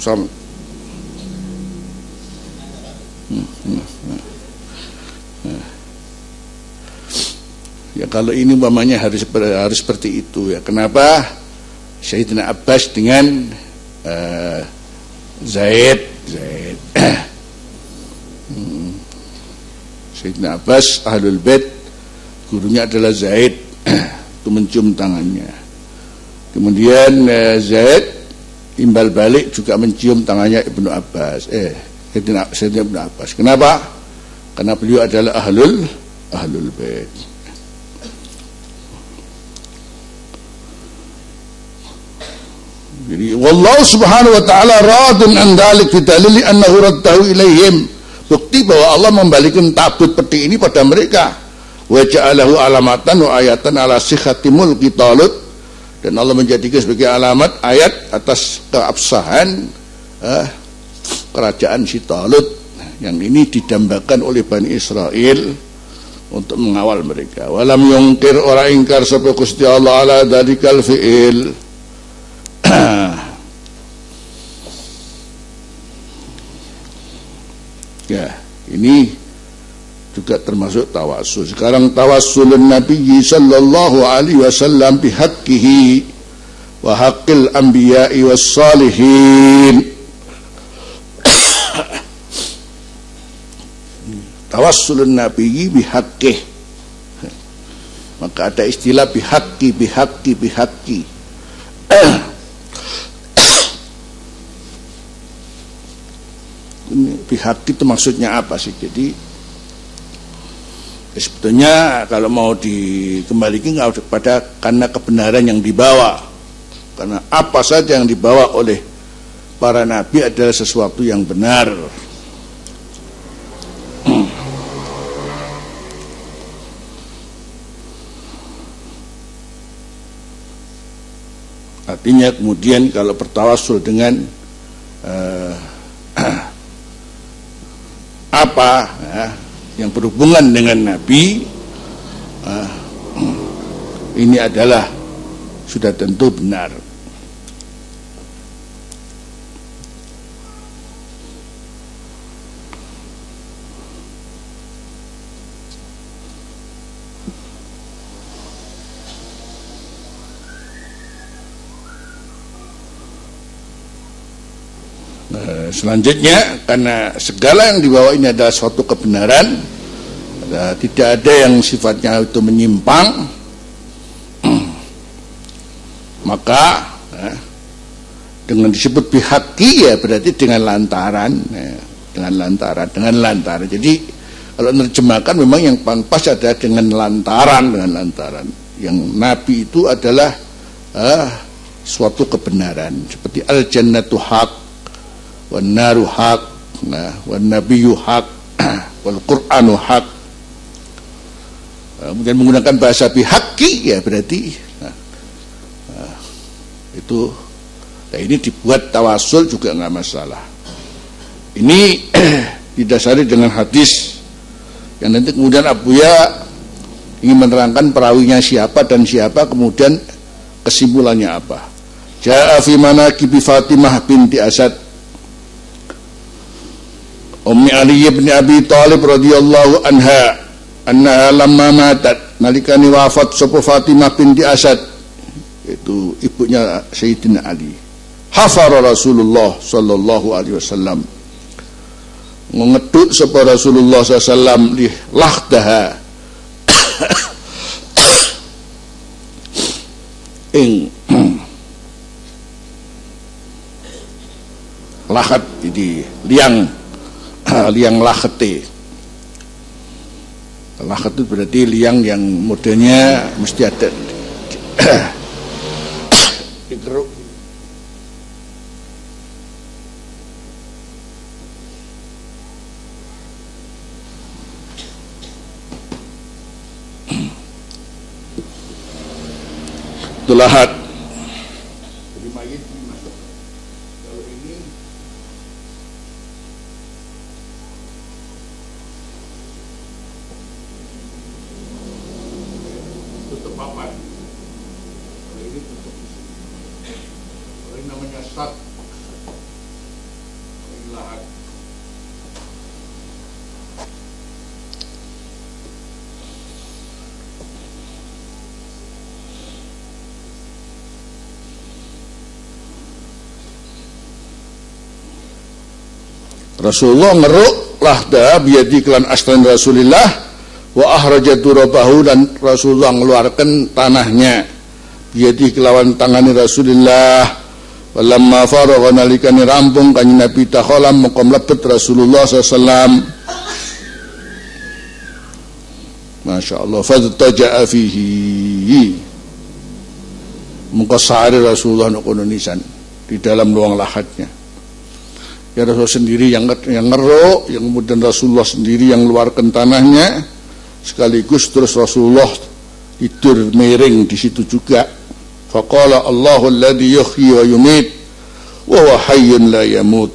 sama. Ya kalau ini umpamanya harus harus seperti itu ya. Kenapa? Sayyidina Abbas dengan uh, Zaid Zaid hmm. Sayyidina Abbas Ahlul Bait gurunya adalah Zaid itu mencium tangannya kemudian eh, Zaid imbal balik juga mencium tangannya Ibnu Abbas eh Sayyidina, Sayyidina Ibnu Abbas kenapa? karena beliau adalah Ahlul Ahlul Bait Jadi wallahu subhanahu wa ta'ala radun an dalik bidalili annahu raddahu ilaihim. Bukti bahwa Allah membalikan tabut peti ini pada mereka. Wa alamatan wa ayatan ala sihhatimul qitalut dan Allah menjadikan sebagai alamat ayat atas keabsahan eh, kerajaan si Talut yang ini didambakan oleh Bani Israel untuk mengawal mereka. Walam yungkir orang ingkar sampai Gusti Allah ala dadikal fi'il ya ini juga termasuk tawasul sekarang tawasulun Nabi sallallahu alaihi wasallam bihaqqihi wa haqqil anbiya'i was salihin tawassulun Nabi bihaqqih maka ada istilah bihaqqi bihaqqi bihaqqi pihak itu maksudnya apa sih? Jadi ya sebetulnya kalau mau dikembalikan kepada karena kebenaran yang dibawa. Karena apa saja yang dibawa oleh para nabi adalah sesuatu yang benar. Artinya kemudian kalau bertawasul dengan uh, apa ya, yang berhubungan dengan Nabi uh, ini adalah sudah tentu benar. Selanjutnya karena segala yang dibawa ini adalah suatu kebenaran tidak ada yang sifatnya itu menyimpang maka ya, dengan disebut bihaki ya berarti dengan lantaran ya, dengan lantaran dengan lantaran. Jadi kalau menerjemahkan memang yang pas ada dengan lantaran dengan lantaran. Yang nabi itu adalah uh, suatu kebenaran. Seperti al jannatu haq wan naru haq nah, wan nabiyyu haq wal qur'anu haq kemudian menggunakan bahasa bihaki ya berarti nah, nah, itu nah ini dibuat tawasul juga nggak masalah. Ini didasari dengan hadis yang nanti kemudian Abu Ya ingin menerangkan perawinya siapa dan siapa kemudian kesimpulannya apa. Ja'a fi manaqibi Fatimah binti Asad Ummi Ali bin Abi Talib radhiyallahu anha annaha lamma matat. Nalikani wafat sapa Fatimah binti Asad. Itu ibunya Sayyidina Ali. Hafara Rasulullah sallallahu alaihi wasallam. Mengedut sapa Rasulullah sallallahu di lahdaha ing lahat jadi liang liang lahete lahat itu berarti liang yang modelnya mesti ada dikeruk itu lahat Rasulullah ngeruk lahda biyadi kelan aslan Rasulillah wa ahraja turabahu dan Rasulullah mengeluarkan tanahnya. Biyadi kelawan tangani Rasulullah walamma faragha nalikani rampung kanjeng Nabi takhalam mukom lebet Rasulullah sallallahu Masya Allah fadtaja'a fihi. Muka sehari Rasulullah nak di dalam ruang lahatnya ya Rasul sendiri yang yang ngeruk yang kemudian Rasulullah sendiri yang luarkan tanahnya. Sekaligus terus Rasulullah tidur miring di situ juga. Faqala Allahu alladhi yuhyi wa yumit wa huwa hayyun la yamut.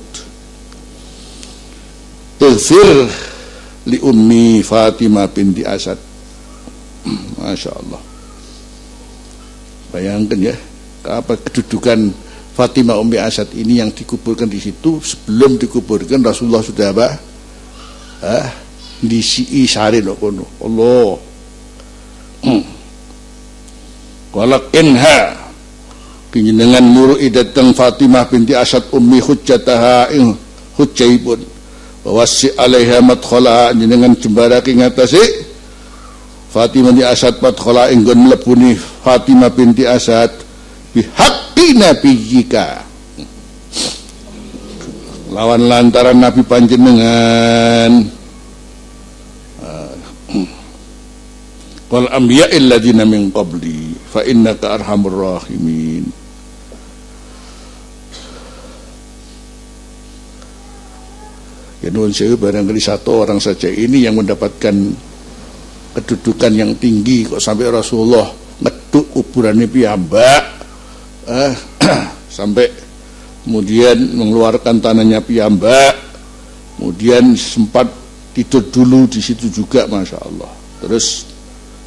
Ighfir li ummi Fatimah binti Asad. Masya Allah. Bayangkan ya apa kedudukan Fatimah Ummi Asad ini yang dikuburkan di situ sebelum dikuburkan Rasulullah sudah apa? Ah, di si sari kono. Allah. Hmm. Walakinha dengan muru idatang Fatimah binti Asad ummi hujjataha ing hujjaibun wasi alaiha madkhala dengan jembaraki ngatasi Fatimah binti Asad madkhala ing mlebuni Fatimah binti Asad bihak nabi nabiyika lawan lantaran Nabi panjenengan. Wal anbiya alladziina min qabli fa innaka arhamur rahimin. Ya nuwun sewu barangkali satu orang saja ini yang mendapatkan kedudukan yang tinggi kok sampai Rasulullah ngeduk kuburannya piyambak eh, sampai kemudian mengeluarkan tanahnya piyambak kemudian sempat tidur dulu di situ juga masya Allah. Terus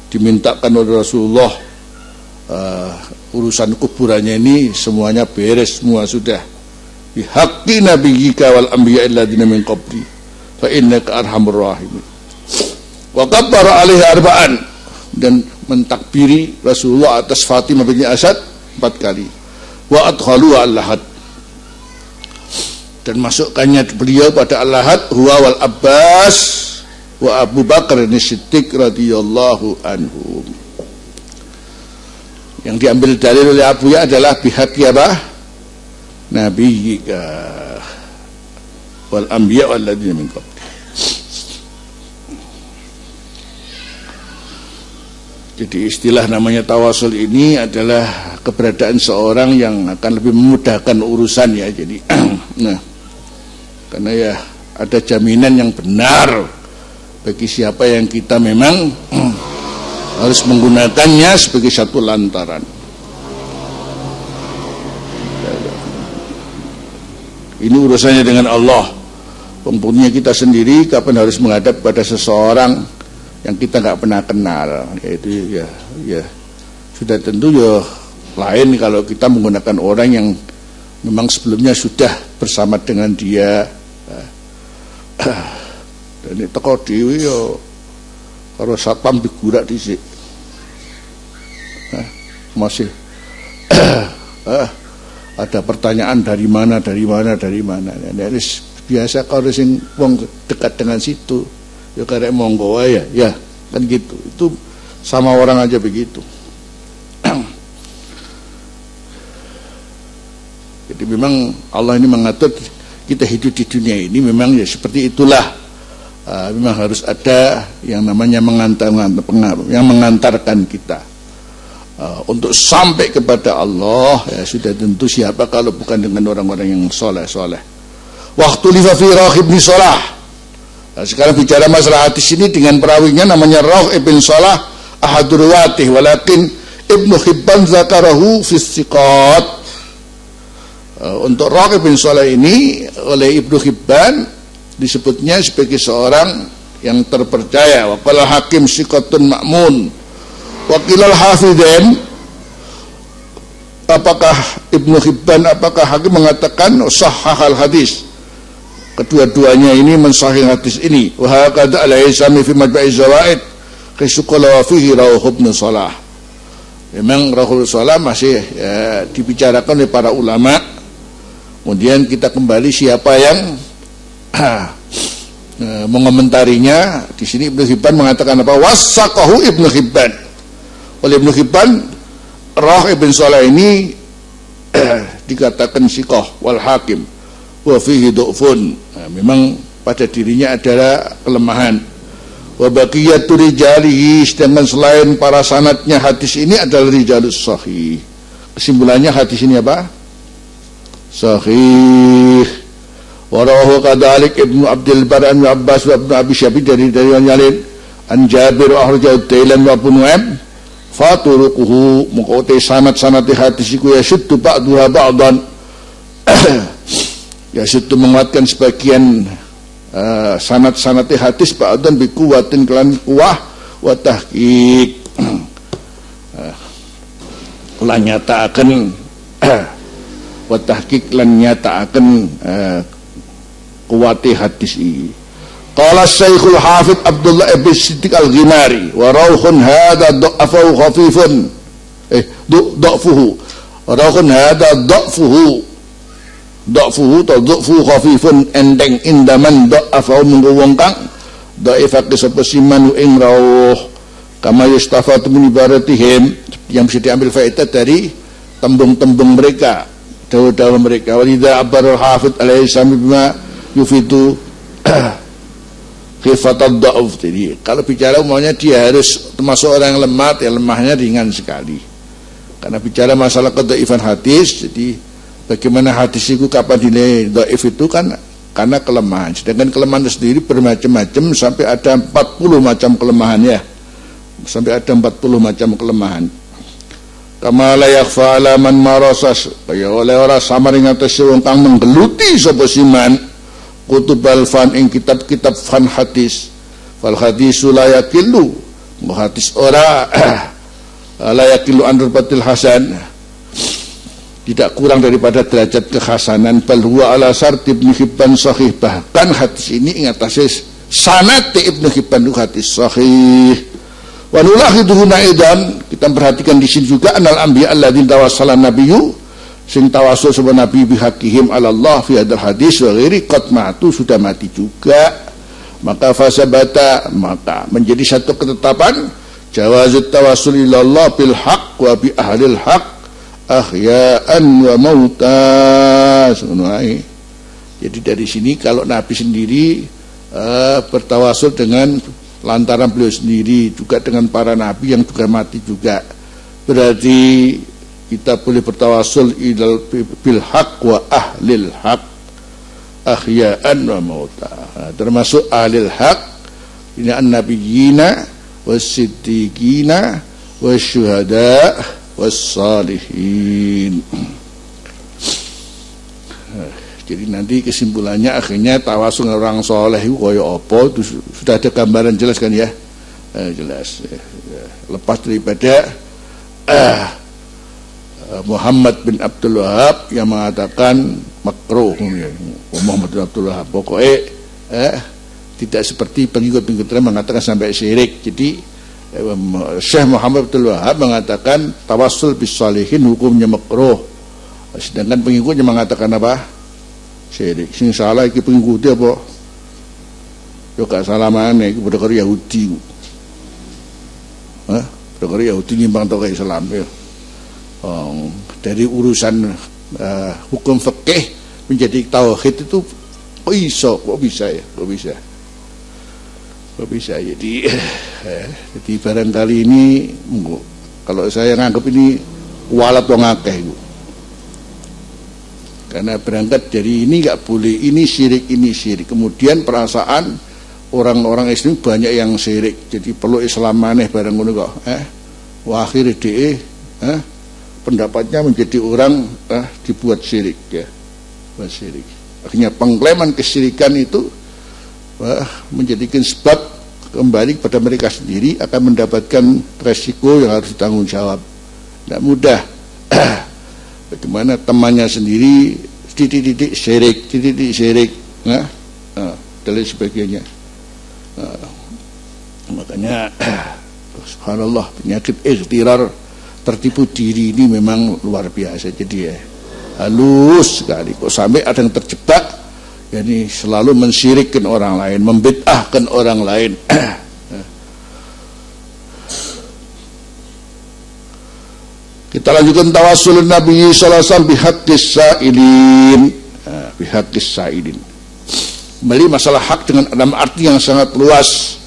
dimintakan oleh Rasulullah uh, urusan kuburannya ini semuanya beres semua sudah. Bihaqqi nabiyyika wal anbiya alladziina min qabli fa innaka arhamur rahimin. Wa kabbara alaihi arba'an. Dan mentakbiri Rasulullah atas Fatimah bin Asad empat kali wa adkhalu al-lahad dan masukkannya beliau pada al-lahad huwa wal abbas wa Abu Bakar Siddiq radhiyallahu anhu. Yang diambil dalil oleh Abu Ya adalah pihak apa? Nabi wal anbiya wal ladina min. Jadi istilah namanya tawasul ini adalah keberadaan seorang yang akan lebih memudahkan urusan ya. Jadi nah karena ya ada jaminan yang benar bagi siapa yang kita memang harus menggunakannya sebagai satu lantaran. Ini urusannya dengan Allah. Pempunyanya kita sendiri kapan harus menghadap pada seseorang yang kita nggak pernah kenal, yaitu ya ya sudah tentu ya lain kalau kita menggunakan orang yang memang sebelumnya sudah bersama dengan dia. Dan teko dhewe ya karo satpam digurak dhisik. Nah, masih ah, ada pertanyaan dari mana, dari mana, dari mana. Nah, biasa kalau sing wong dekat dengan situ ya karek monggo ya, ya kan gitu. Itu sama orang aja begitu. Jadi memang Allah ini mengatur kita hidup di dunia ini memang ya seperti itulah. Uh, memang harus ada yang namanya mengantar, yang mengantarkan kita. Uh, untuk sampai kepada Allah ya sudah tentu siapa kalau bukan dengan orang-orang yang soleh soleh waktu lifafi ibn Solah nah, sekarang bicara masalah hadis ini dengan perawinya namanya Rauh ibn Solah ahadurwatih walakin Ibnu Hibban zakarahu fisiqat uh, untuk Rauh ibn Solah ini oleh Ibnu Hibban disebutnya sebagai seorang yang terpercaya. Waqala hakim sikotun makmun wakilal hafidhen apakah Ibnu Hibban apakah hakim mengatakan sahahal hadis kedua-duanya ini mensahih hadis ini. Wa hakada al-Aisami fi majma'i zawaid qisuqala wa fihi rawh ibn Salah. Memang Rahul Salah masih ya, dibicarakan oleh para ulama. Kemudian kita kembali siapa yang Eh, mengomentarinya. Di sini Ibnu Hibban mengatakan apa? Wasaqahu Ibnu Hibban. Oleh Ibnu Hibban roh Ibn Salah ini dikatakan sikoh wal hakim wa fihi du'fun. Nah, memang pada dirinya adalah kelemahan. Wa baqiyatu rijalihi sedangkan selain para sanatnya hadis ini adalah rijalus sahih. Kesimpulannya hadis ini apa? Sahih. Warahu kadalik Ibnu Abdul Bar an Abbas wa Ibnu Abi Syabi dari dari yang lain. An Jabir wa Ahraja Tailan wa Abu Nu'aim faturuquhu mukote sanat-sanat hadis iku ya syuddu ba'duha ba'dan ya syuddu menguatkan sebagian uh, sanat-sanat hadis ba'dan bi kuwatin kelan kuah wa tahqiq uh, lan nyataaken wa tahqiq lan nyataaken uh, kuwati hadis ini. Qala Syekhul Hafid Abdullah ibn Siddiq Al-Ghimari wa rauhun hadha khafifun. Eh dha'fuhu rauhun hadha dha'fuhu dha'fuhu atau dha'fuhu khafifun endeng indaman dha'afahu munggu wong kang dha'ifake sapa simanu ing rauh kama yustafatu min ibaratihim yang bisa diambil faedah dari tembung-tembung mereka dawa-dawa mereka. Walidha abbarul hafid alaihi sami bima yufidu khifatad da'uf jadi kalau bicara umumnya dia harus termasuk orang yang lemah ya lemahnya ringan sekali. Karena bicara masalah kedaifan hadis jadi bagaimana hadis itu kapan dinilai daif itu kan karena kelemahan. Sedangkan kelemahan itu sendiri bermacam-macam sampai ada 40 macam kelemahan ya. Sampai ada 40 macam kelemahan. Kama la yakhfa ala man marasas kaya oleh ora sama ing atase kang menggeluti sapa siman kutubal fan ing kitab-kitab fan hadis. Fal hadisu la yakillu. Hadis ora la yakillu hasan tidak kurang daripada derajat kekhasanan. Bal huwa ala sart ibnu hibban sahih. Bahkan hadis ini ingat sanad ibnu hibban itu hadis sahih. Wa nulahiduhu idan kita perhatikan di sini juga anal anbiya alladzin tawassala nabiyyu. Sing tawasul sama nabi bihaqihim ala Allah fi hadal hadis wa ghairi. Qad matu sudah mati juga. Maka fasabata maka menjadi satu ketetapan. Jawazut tawassul ilallah bil haq wa bi ahlil haq ahya'an wa mauta. Jadi dari sini kalau nabi sendiri uh, bertawasul dengan lantaran beliau sendiri juga dengan para nabi yang juga mati juga. Berarti kita boleh bertawasul ilal bil haq wa ahlil haq. Ahya'an wa mauta. Nah, termasuk ahlil haq. Ini an-nabiyina was-siddiqina was-syuhada was-salihin jadi nanti kesimpulannya akhirnya tawasul orang soleh itu kaya apa? Itu sudah ada gambaran jelas kan ya? Eh, jelas ya, lepas daripada eh, Muhammad bin Abdul Wahab yang mengatakan makruh. Muhammad bin Abdul Wahab. Pokoknya eh, tidak seperti pengikut-pengikut mengatakan sampai syirik. Jadi Syekh Muhammad Abdul Wahab mengatakan tawasul bis salihin hukumnya makruh. Sedangkan pengikutnya mengatakan apa? Syirik. Sing salah iki pengikuti apa? Yo gak salah mana iki padha Yahudi. Hah? Padha Yahudi nyimbang tau Islam ya. Oh, dari urusan uh, hukum fikih menjadi tauhid itu kok iso? Kok bisa ya? Kok bisa kok bisa jadi eh, jadi barangkali ini kalau saya nganggap ini walat wong akeh itu karena berangkat dari ini nggak boleh ini syirik ini syirik. Kemudian perasaan orang-orang Islam banyak yang syirik. Jadi perlu Islam maneh bareng ngono kok eh. Wakhir de eh. Pendapatnya menjadi orang eh, dibuat syirik ya. Buat syirik. Akhirnya pengklaiman kesyirikan itu eh, menjadikan sebab kembali kepada mereka sendiri akan mendapatkan resiko yang harus ditanggung jawab tidak mudah bagaimana temannya sendiri titik-titik syirik, titik-titik syirik, nah, nah, dan lain sebagainya. Nah, makanya, subhanallah, penyakit ikhtirar tertipu diri ini memang luar biasa. Jadi ya, halus sekali. Kok sampai ada yang terjebak, yani selalu mensyirikkan orang lain, membid'ahkan orang lain. Kita lanjutkan tawasul Nabi sallallahu alaihi wasallam bihaqqis sa'ilin. Bihaqqis sa'ilin. Kembali masalah hak dengan dalam arti yang sangat luas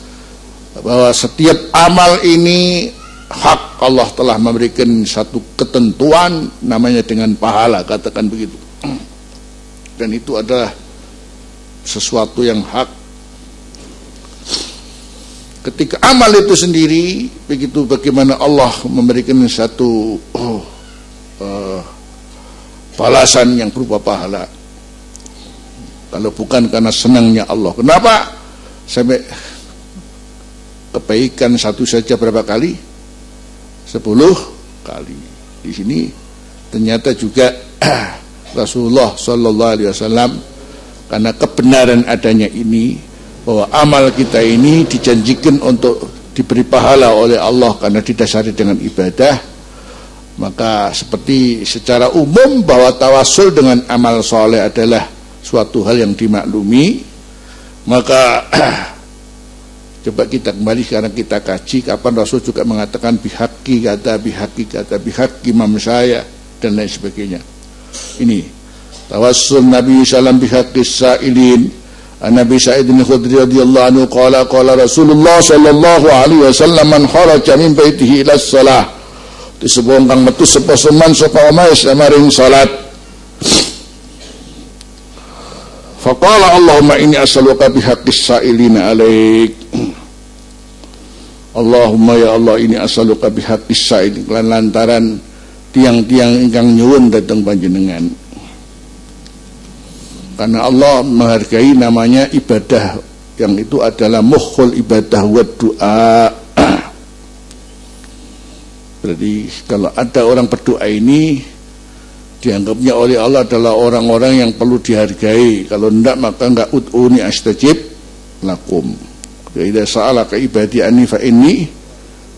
bahwa setiap amal ini hak Allah telah memberikan satu ketentuan namanya dengan pahala katakan begitu dan itu adalah sesuatu yang hak. Ketika amal itu sendiri begitu bagaimana Allah memberikan satu oh, uh, balasan yang berupa pahala. Kalau bukan karena senangnya Allah. Kenapa? Sampai kebaikan satu saja berapa kali? Sepuluh kali. Di sini ternyata juga Rasulullah Shallallahu Alaihi Wasallam karena kebenaran adanya ini bahwa amal kita ini dijanjikan untuk diberi pahala oleh Allah karena didasari dengan ibadah maka seperti secara umum bahwa tawasul dengan amal soleh adalah suatu hal yang dimaklumi maka coba kita kembali karena kita kaji kapan Rasul juga mengatakan bihaki kata bihaki kata bihaki imam saya dan lain sebagainya. Ini tawassul Nabi sallam bihaqqis sa'ilin. Nabi Sa'id bin Khudri radhiyallahu anhu qala qala Rasulullah sallallahu alaihi wasallam man kharaja min baitihi ila shalah disebut kang metu sapa seman sapa omahe maring salat. Faqala Allahumma inni as'aluka bihaqqis sa'ilina alaik. Allahumma ya Allah ini as'aluka bihaqqis sa'ilin. Lantaran tiang-tiang ingkang nyuwun datang panjenengan karena Allah menghargai namanya ibadah. Yang itu adalah mukhul ibadah wa doa berarti kalau ada orang berdoa ini dianggapnya oleh Allah adalah orang-orang yang perlu dihargai. Kalau tidak maka enggak ut'uni astajib lakum. Idza sa'ala ka ibadi anni fa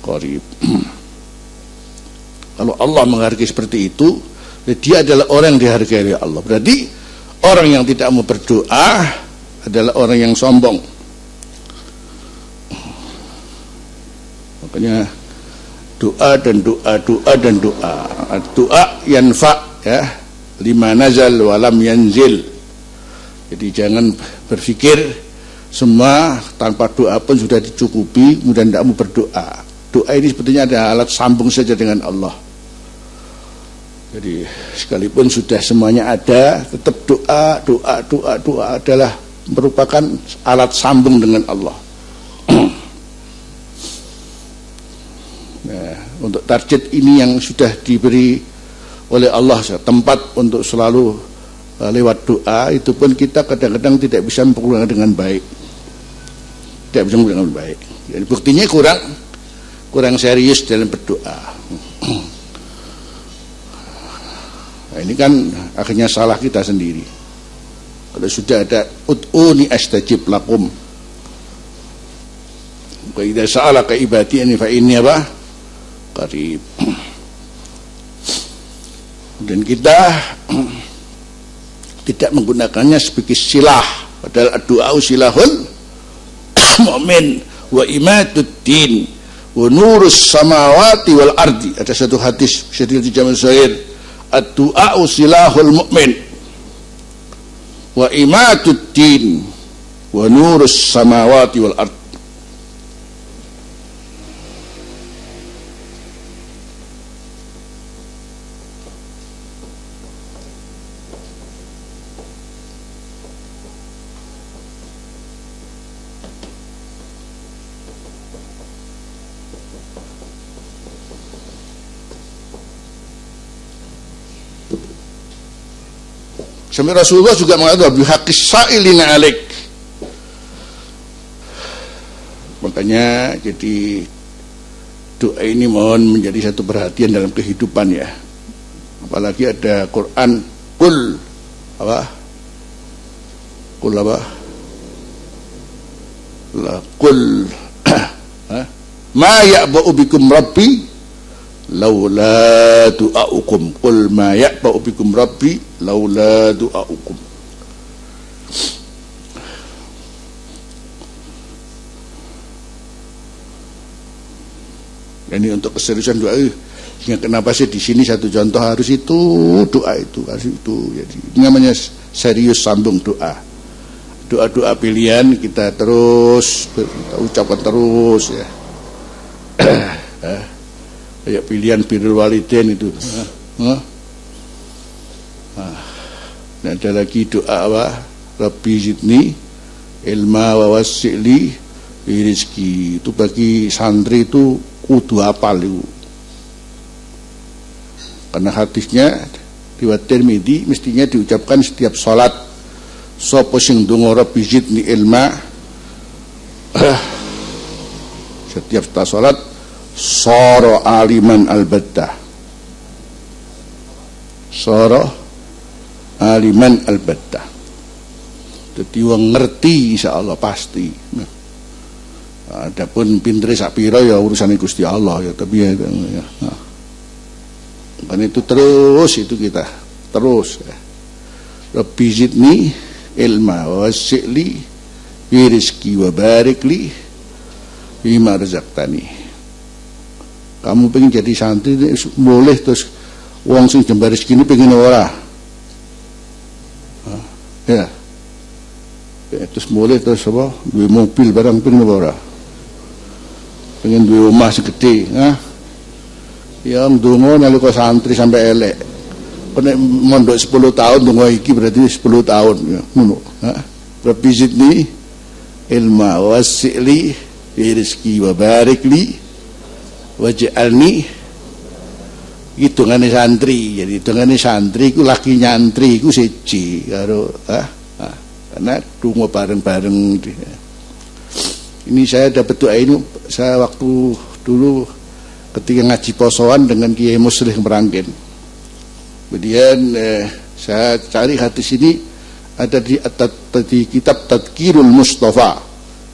qarib. Kalau Allah menghargai seperti itu dia adalah orang yang dihargai oleh Allah. Berarti Orang yang tidak mau berdoa adalah orang yang sombong. Makanya doa dan doa, doa dan doa. Doa yanfa ya, lima nazal walam yanzil. Jadi jangan berpikir semua tanpa doa pun sudah dicukupi, kemudian tidak mau berdoa. Doa ini sebetulnya ada alat sambung saja dengan Allah. Jadi sekalipun sudah semuanya ada, tetap doa, doa, doa, doa adalah merupakan alat sambung dengan Allah. nah, untuk target ini yang sudah diberi oleh Allah tempat untuk selalu uh, lewat doa itu pun kita kadang-kadang tidak bisa mempergunakan dengan baik. Tidak bisa mempergunakan dengan baik. Jadi buktinya kurang kurang serius dalam berdoa. Nah, ini kan akhirnya salah kita sendiri. Kalau sudah ada ut'uni astajib lakum. Wa idza sa'alaka ibadi ini fa inni apa? Qarib. Dan kita tidak menggunakannya sebagai silah padahal doa silahul mu'min wa imaduddin wa nurus samawati wal ardi ada satu hadis di zaman Zuhair ad-du'a silahul mu'min. Wa imatud din. Wa nurus samawati wal ard Sampai Rasulullah juga mengatakan bihaqis sa'ilina alik. Makanya jadi doa ini mohon menjadi satu perhatian dalam kehidupan ya. Apalagi ada Quran kul apa? Kul apa? Kul ma ya'ba'u bikum rabbi laula du'aukum qul ma ya'ba'u bikum rabbi laula du'aukum. Ini untuk keseriusan doa sehingga kenapa sih di sini satu contoh harus itu doa itu harus itu. Jadi namanya serius sambung doa. Doa-doa pilihan kita terus kita ucapkan terus ya kayak pilihan birrul walidin itu nah, nah, ada lagi doa apa? Rabbi zidni ilma wa wasi'li rizki. Itu bagi santri itu kudu apal itu karena hadisnya riwayat Tirmidzi mestinya diucapkan setiap salat sapa sing donga Rabbi zidni ilma? Setiap salat Soro aliman albattah Soro aliman albattah Jadi wong ngerti insya Allah pasti nah. Adapun pintere sak pira ya urusan Gusti Allah ya tapi ya, ya. Nah. Kan itu terus itu kita terus ya. Rabbi zidni ilma wasi'li birizki wa barikli bima razaqtani kamu pengen jadi santri boleh terus uang sing jembar rezeki ini pengen ora? Ya. Terus mulai terus apa? Duwe mobil barang pun apa ora? Pengen duwe omah segede nah ya ndonga nalika santri sampai elek. Kena mondok 10 tahun ndonga iki berarti 10 tahun ya ngono ha rabbi zidni ilma wasi'li fi wa barik li waj'alni hitungane santri. Jadi hitungane santri ku laki nyantri ku siji karo ah, ah karena dungo bareng-bareng. Ini saya dapat doa ini saya waktu dulu ketika ngaji posoan dengan Kiai Muslim Merangkin. Kemudian eh, saya cari hati sini ada di, di kitab Tadkirul Mustafa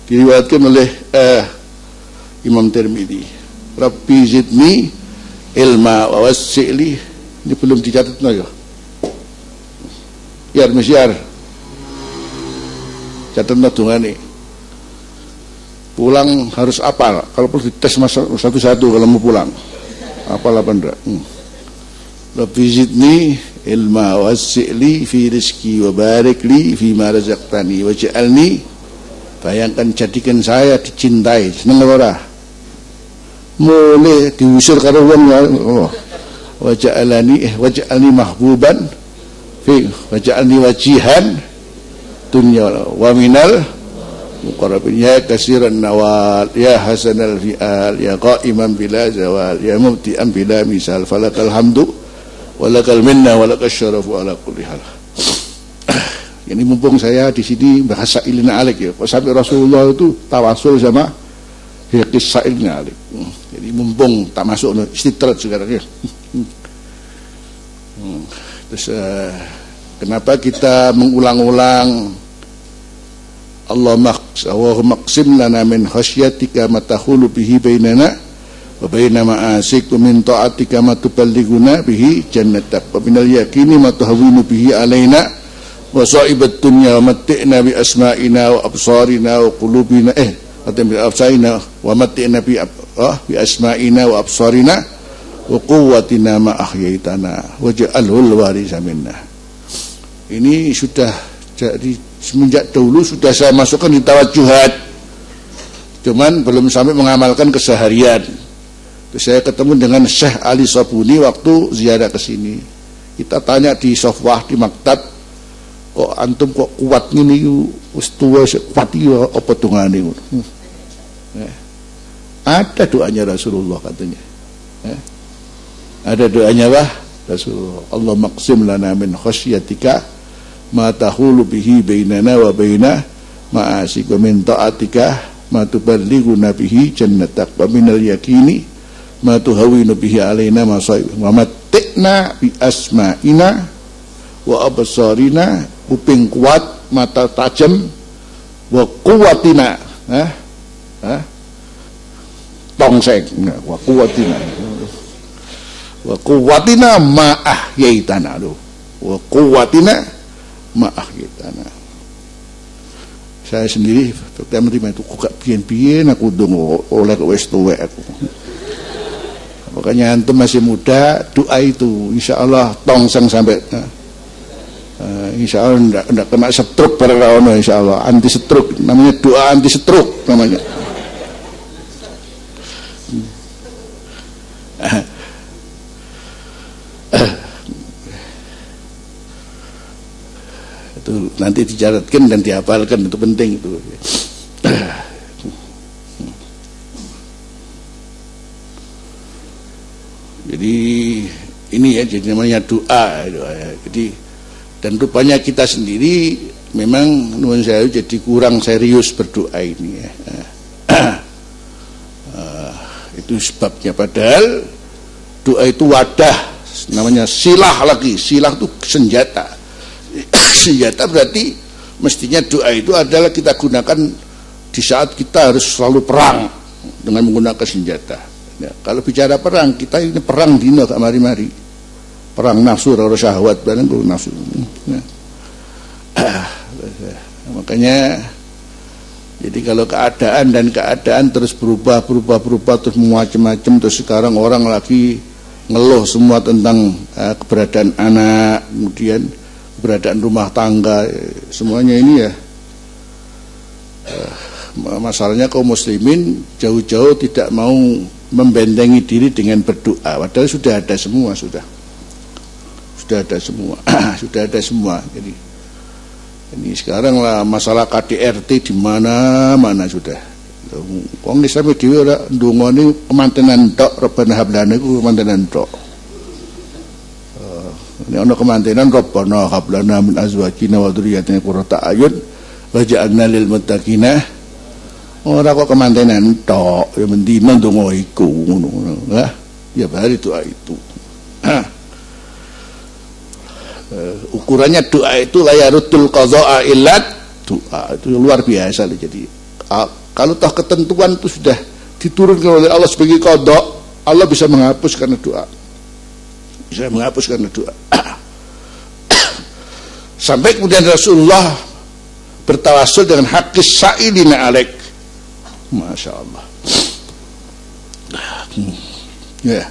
diriwayatkan oleh eh, Imam Tirmidzi Rabbi zidni ilma wa ini belum dicatat ya yar misyar catat no nih pulang harus apal. Kalau perlu dites satu-satu kalau mau pulang. Apal apa enggak? Hmm. Rabbi zidni ilma wa wasi'li fi rizki wa barik li fi ma razaqtani wa ja'alni. Bayangkan jadikan saya dicintai. Seneng ora mulai diusir karo wong ya Allah wa ja'alani eh wa ja'alni mahbuban fi wa ja'alni wajihan dunya. Wa minal muqarrabin. Ya kasiran nawal ya hasanal fi'al ya qa'iman bila zawal ya mubti'an bila misal. Falakal hamdu walakal minna walakal syarafu ala kulli hal. Ini mumpung saya di sini bahasa ilina alik ya. Sampai Rasulullah itu tawasul sama ya kisah ilina alik jadi mumpung tak masuk no, istitrat sekarang ya. Hmm. Terus uh, kenapa kita mengulang-ulang Allah maqs Allahumma qsim lana min khasyatika ma tahulu bihi bainana wa baina ma'asik wa min ta'atika ma tuballighuna bihi jannatak wa minal yaqini ma tuhawwinu bihi alaina wa sa'ibat dunya wa matti'na bi asma'ina wa absarina wa qulubina eh atau bi absarina wa matti'na bi oh, bi asma'ina wa absarina wa quwwatina ma ahyaitana waj'alhul minna. Ini sudah jadi semenjak dulu sudah saya masukkan di tawajuhat. Cuman belum sampai mengamalkan keseharian. Terus saya ketemu dengan Syekh Ali Sabuni waktu ziarah ke sini. Kita tanya di sofwah di maktab, kok antum kok kuat ini wis tuwa kuat iki apa tungane ngono. Eh. Ada doanya Rasulullah katanya. Ya. Ada doanya bah Rasulullah. Allah maksim lana min khasyatika ma tahulu bihi bainana wa baina ma'asik wa min ta'atika ma tuballighuna bihi jannatak wa minal yakini ma tuhawinu bihi alaina masaib wa matti'na bi asma'ina wa absarina kuping kuat mata tajam wa kuwatina ha? Ha? Tongseng wa kuwatina wa kuwatina ma ahyaitana lo wa kuwatina ma ahyaitana saya sendiri pertama terima itu kok pian-pian aku dong oleh ke wis aku. Makanya antum masih muda doa itu insya Allah tongseng sampai uh, insya Allah enggak, enggak kena stroke pada insya Allah anti stroke namanya doa anti stroke namanya itu nanti dicatatkan dan dihafalkan itu penting itu jadi ini ya jadi namanya doa, doa ya. jadi dan rupanya kita sendiri memang nuwun saya jadi kurang serius berdoa ini ya itu sebabnya. Padahal doa itu wadah namanya silah lagi. Silah itu senjata. Senjata berarti mestinya doa itu adalah kita gunakan di saat kita harus selalu perang dengan menggunakan senjata. Ya, kalau bicara perang kita ini perang dino gak mari-mari. Perang nafsu atau syahwat barang nafsu ya. makanya jadi kalau keadaan dan keadaan terus berubah, berubah, berubah terus macam-macam terus sekarang orang lagi ngeluh semua tentang uh, keberadaan anak, kemudian keberadaan rumah tangga semuanya ini ya. Eh, masalahnya kaum muslimin jauh-jauh tidak mau membentengi diri dengan berdoa. Padahal sudah ada semua sudah. Sudah ada semua sudah ada semua. Jadi ini sekarang lah masalah KDRT di mana mana sudah. Wong Islam dhewe ora ndongane kemantenan tok rebana hablana iku kemantenan tok. Uh, ini ana kemantenan rabbana hablana min azwajina wa dzurriyyatina qurrata ayun waj'alna lil muttaqina. Ora kok kemantenan tok ya mendina ndonga iku ngono ya ya bari doa itu uh, ukurannya doa itu layarutul qadha'a illat doa itu luar biasa jadi uh, kalau toh ketentuan itu sudah diturunkan oleh Allah sebagai kodok, Allah bisa menghapus karena doa. Bisa menghapus karena doa. Sampai kemudian Rasulullah bertawasul dengan hakis sa'ilina alaik. Masya Allah. Ya.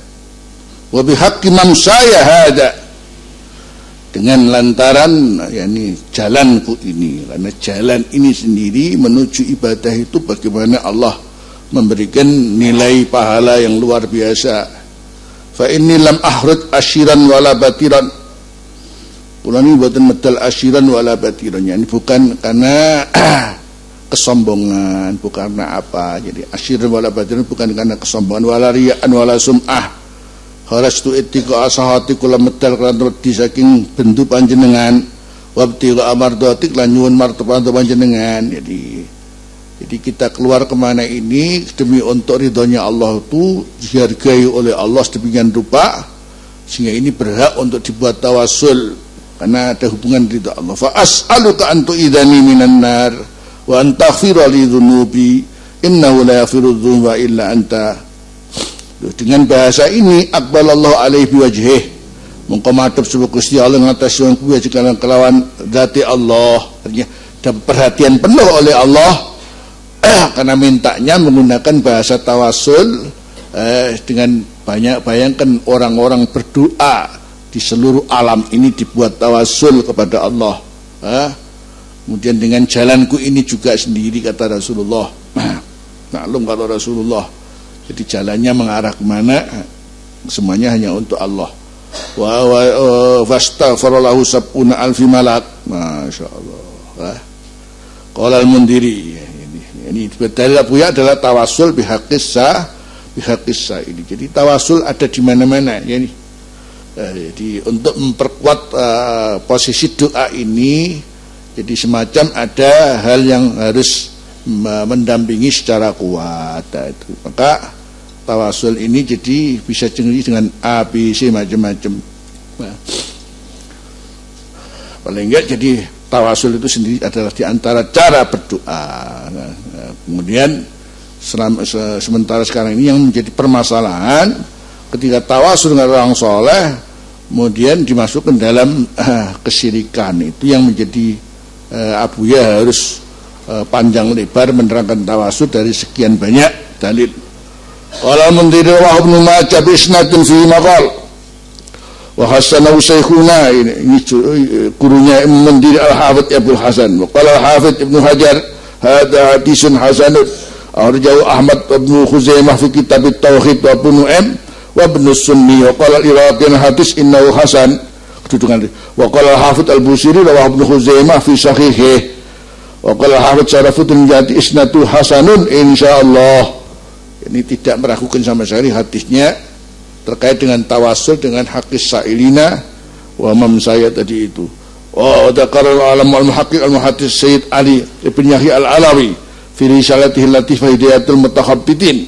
Wabi haqqi saya hada dengan lantaran yakni jalanku ini karena jalan ini sendiri menuju ibadah itu bagaimana Allah memberikan nilai pahala yang luar biasa. Fa inni lam ahrud ashiran wala batiran. Pulang ini buatan medal ashiran wala batiran. Ini bukan karena kesombongan bukan karena apa. Jadi ashiran wala batiran bukan karena kesombongan wala riyaan wala sum'ah Harastu etika asahati kula medal kelan wedi saking bentuk panjenengan. Wa amardatik lan nyuwun martabat panjenengan. Jadi jadi kita keluar ke mana ini demi untuk ridhonya Allah itu dihargai oleh Allah sedemikian rupa sehingga ini berhak untuk dibuat tawasul karena ada hubungan ridho Allah. Fa as'aluka an tu'idani minan nar wa an taghfira li dhunubi innahu la yaghfiru dhunuba illa anta dengan bahasa ini akbalallahu alaihi biwajhih mengko madhep sebuah Gusti Allah ngatas wong kuwi jekalan kelawan zati Allah. Artinya dapat perhatian penuh oleh Allah. Karena mintanya menggunakan bahasa tawasul eh, dengan banyak bayangkan orang-orang berdoa di seluruh alam ini dibuat tawasul kepada Allah. Eh, kemudian dengan jalanku ini juga sendiri kata Rasulullah. Maklum kata Rasulullah jadi jalannya mengarah ke mana semuanya hanya untuk Allah. Wa wa fastaghfirallahu sab'una alfi malak. Masya Allah. Qala al-Mundiri. Ini, ini dalil Buya adalah tawasul bihaqis sa bihaqis sa ini. Jadi tawasul ada di mana-mana ya ini. Eh, jadi untuk memperkuat uh, posisi doa ini jadi semacam ada hal yang harus mendampingi secara kuat itu. Maka tawasul ini jadi bisa cenderung dengan A, B, C macam-macam. Nah, paling enggak jadi tawasul itu sendiri adalah di antara cara berdoa. Nah, kemudian selama, se, sementara sekarang ini yang menjadi permasalahan ketika tawasul dengan orang soleh kemudian dimasukkan dalam uh, kesirikan itu yang menjadi uh, Abuya harus uh, panjang lebar menerangkan tawasul dari sekian banyak dalil Majah bi isnadin fi maqal. Wa hasanahu Syekhuna ini, ini gurunya Imam Mundhiri Al-Hafidz Abu Hasan. Qala Al-Hafidz Ibnu Hajar hadza hadisun hasanun. Arjau Ahmad Ibnu Khuzaimah fi kitab Tauhid wa Ibnu Nu'aim wa Ibnu Sunni wa qala al-Iraqi hadis innahu hasan. Kedudukan wa qala Al-Hafidz Al-Busiri wa Ibnu Khuzaimah fi sahihih. Wa qala Al-Hafidz Syarafuddin jadi isnatu hasanun insyaallah ini tidak meragukan sama sekali hadisnya terkait dengan tawasul dengan hakis sa'ilina wa mam saya tadi itu. Wa dzakara al-alam al-muhaqqiq al-muhaddis Sayyid Ali Ibn Yahya al-Alawi fi risalatihi latifah hidayatul mutakhabbitin.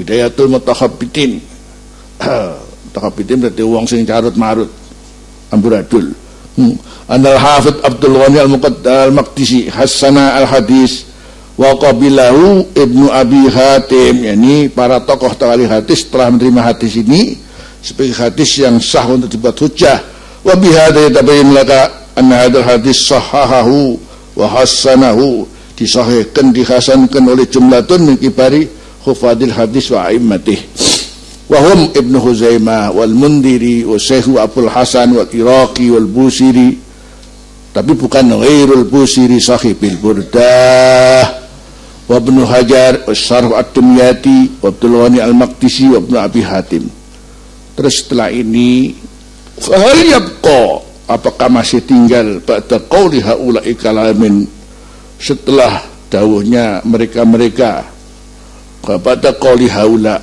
Hidayatul mutakhabbitin. Mutakhabbitin berarti wong sing carut marut. Amburadul. Hmm. Andal Hafid Abdul Ghani al-Maqdisi Hassana al-Hadis wa qabilahu Ibnu Abi Hatim. Yakni para tokoh ahli hadis telah menerima hadis ini sebagai hadis yang sah untuk dibuat hujjah. Wa bihadza yatabayyan laka anna hadzal hadis sahahahu wa hasanahu disahihkan dihasankan oleh jumlatun min kibari khufadil hadis wa aimmatih. Wahum Ibnu Huzaimah wal Mundiri wa Abdul Hasan wal Iraqi wal Busiri. Tapi bukan ghairul Busiri sahibil Burdah Ibnu Hajar Syarh At-Tumyati Abdul Ghani Al-Maqdisi Ibnu Abi Hatim. Terus setelah ini fahal yabqa apakah masih tinggal pada qawli haula'i kalamin? Setelah dawuhnya mereka-mereka kepada qawli haula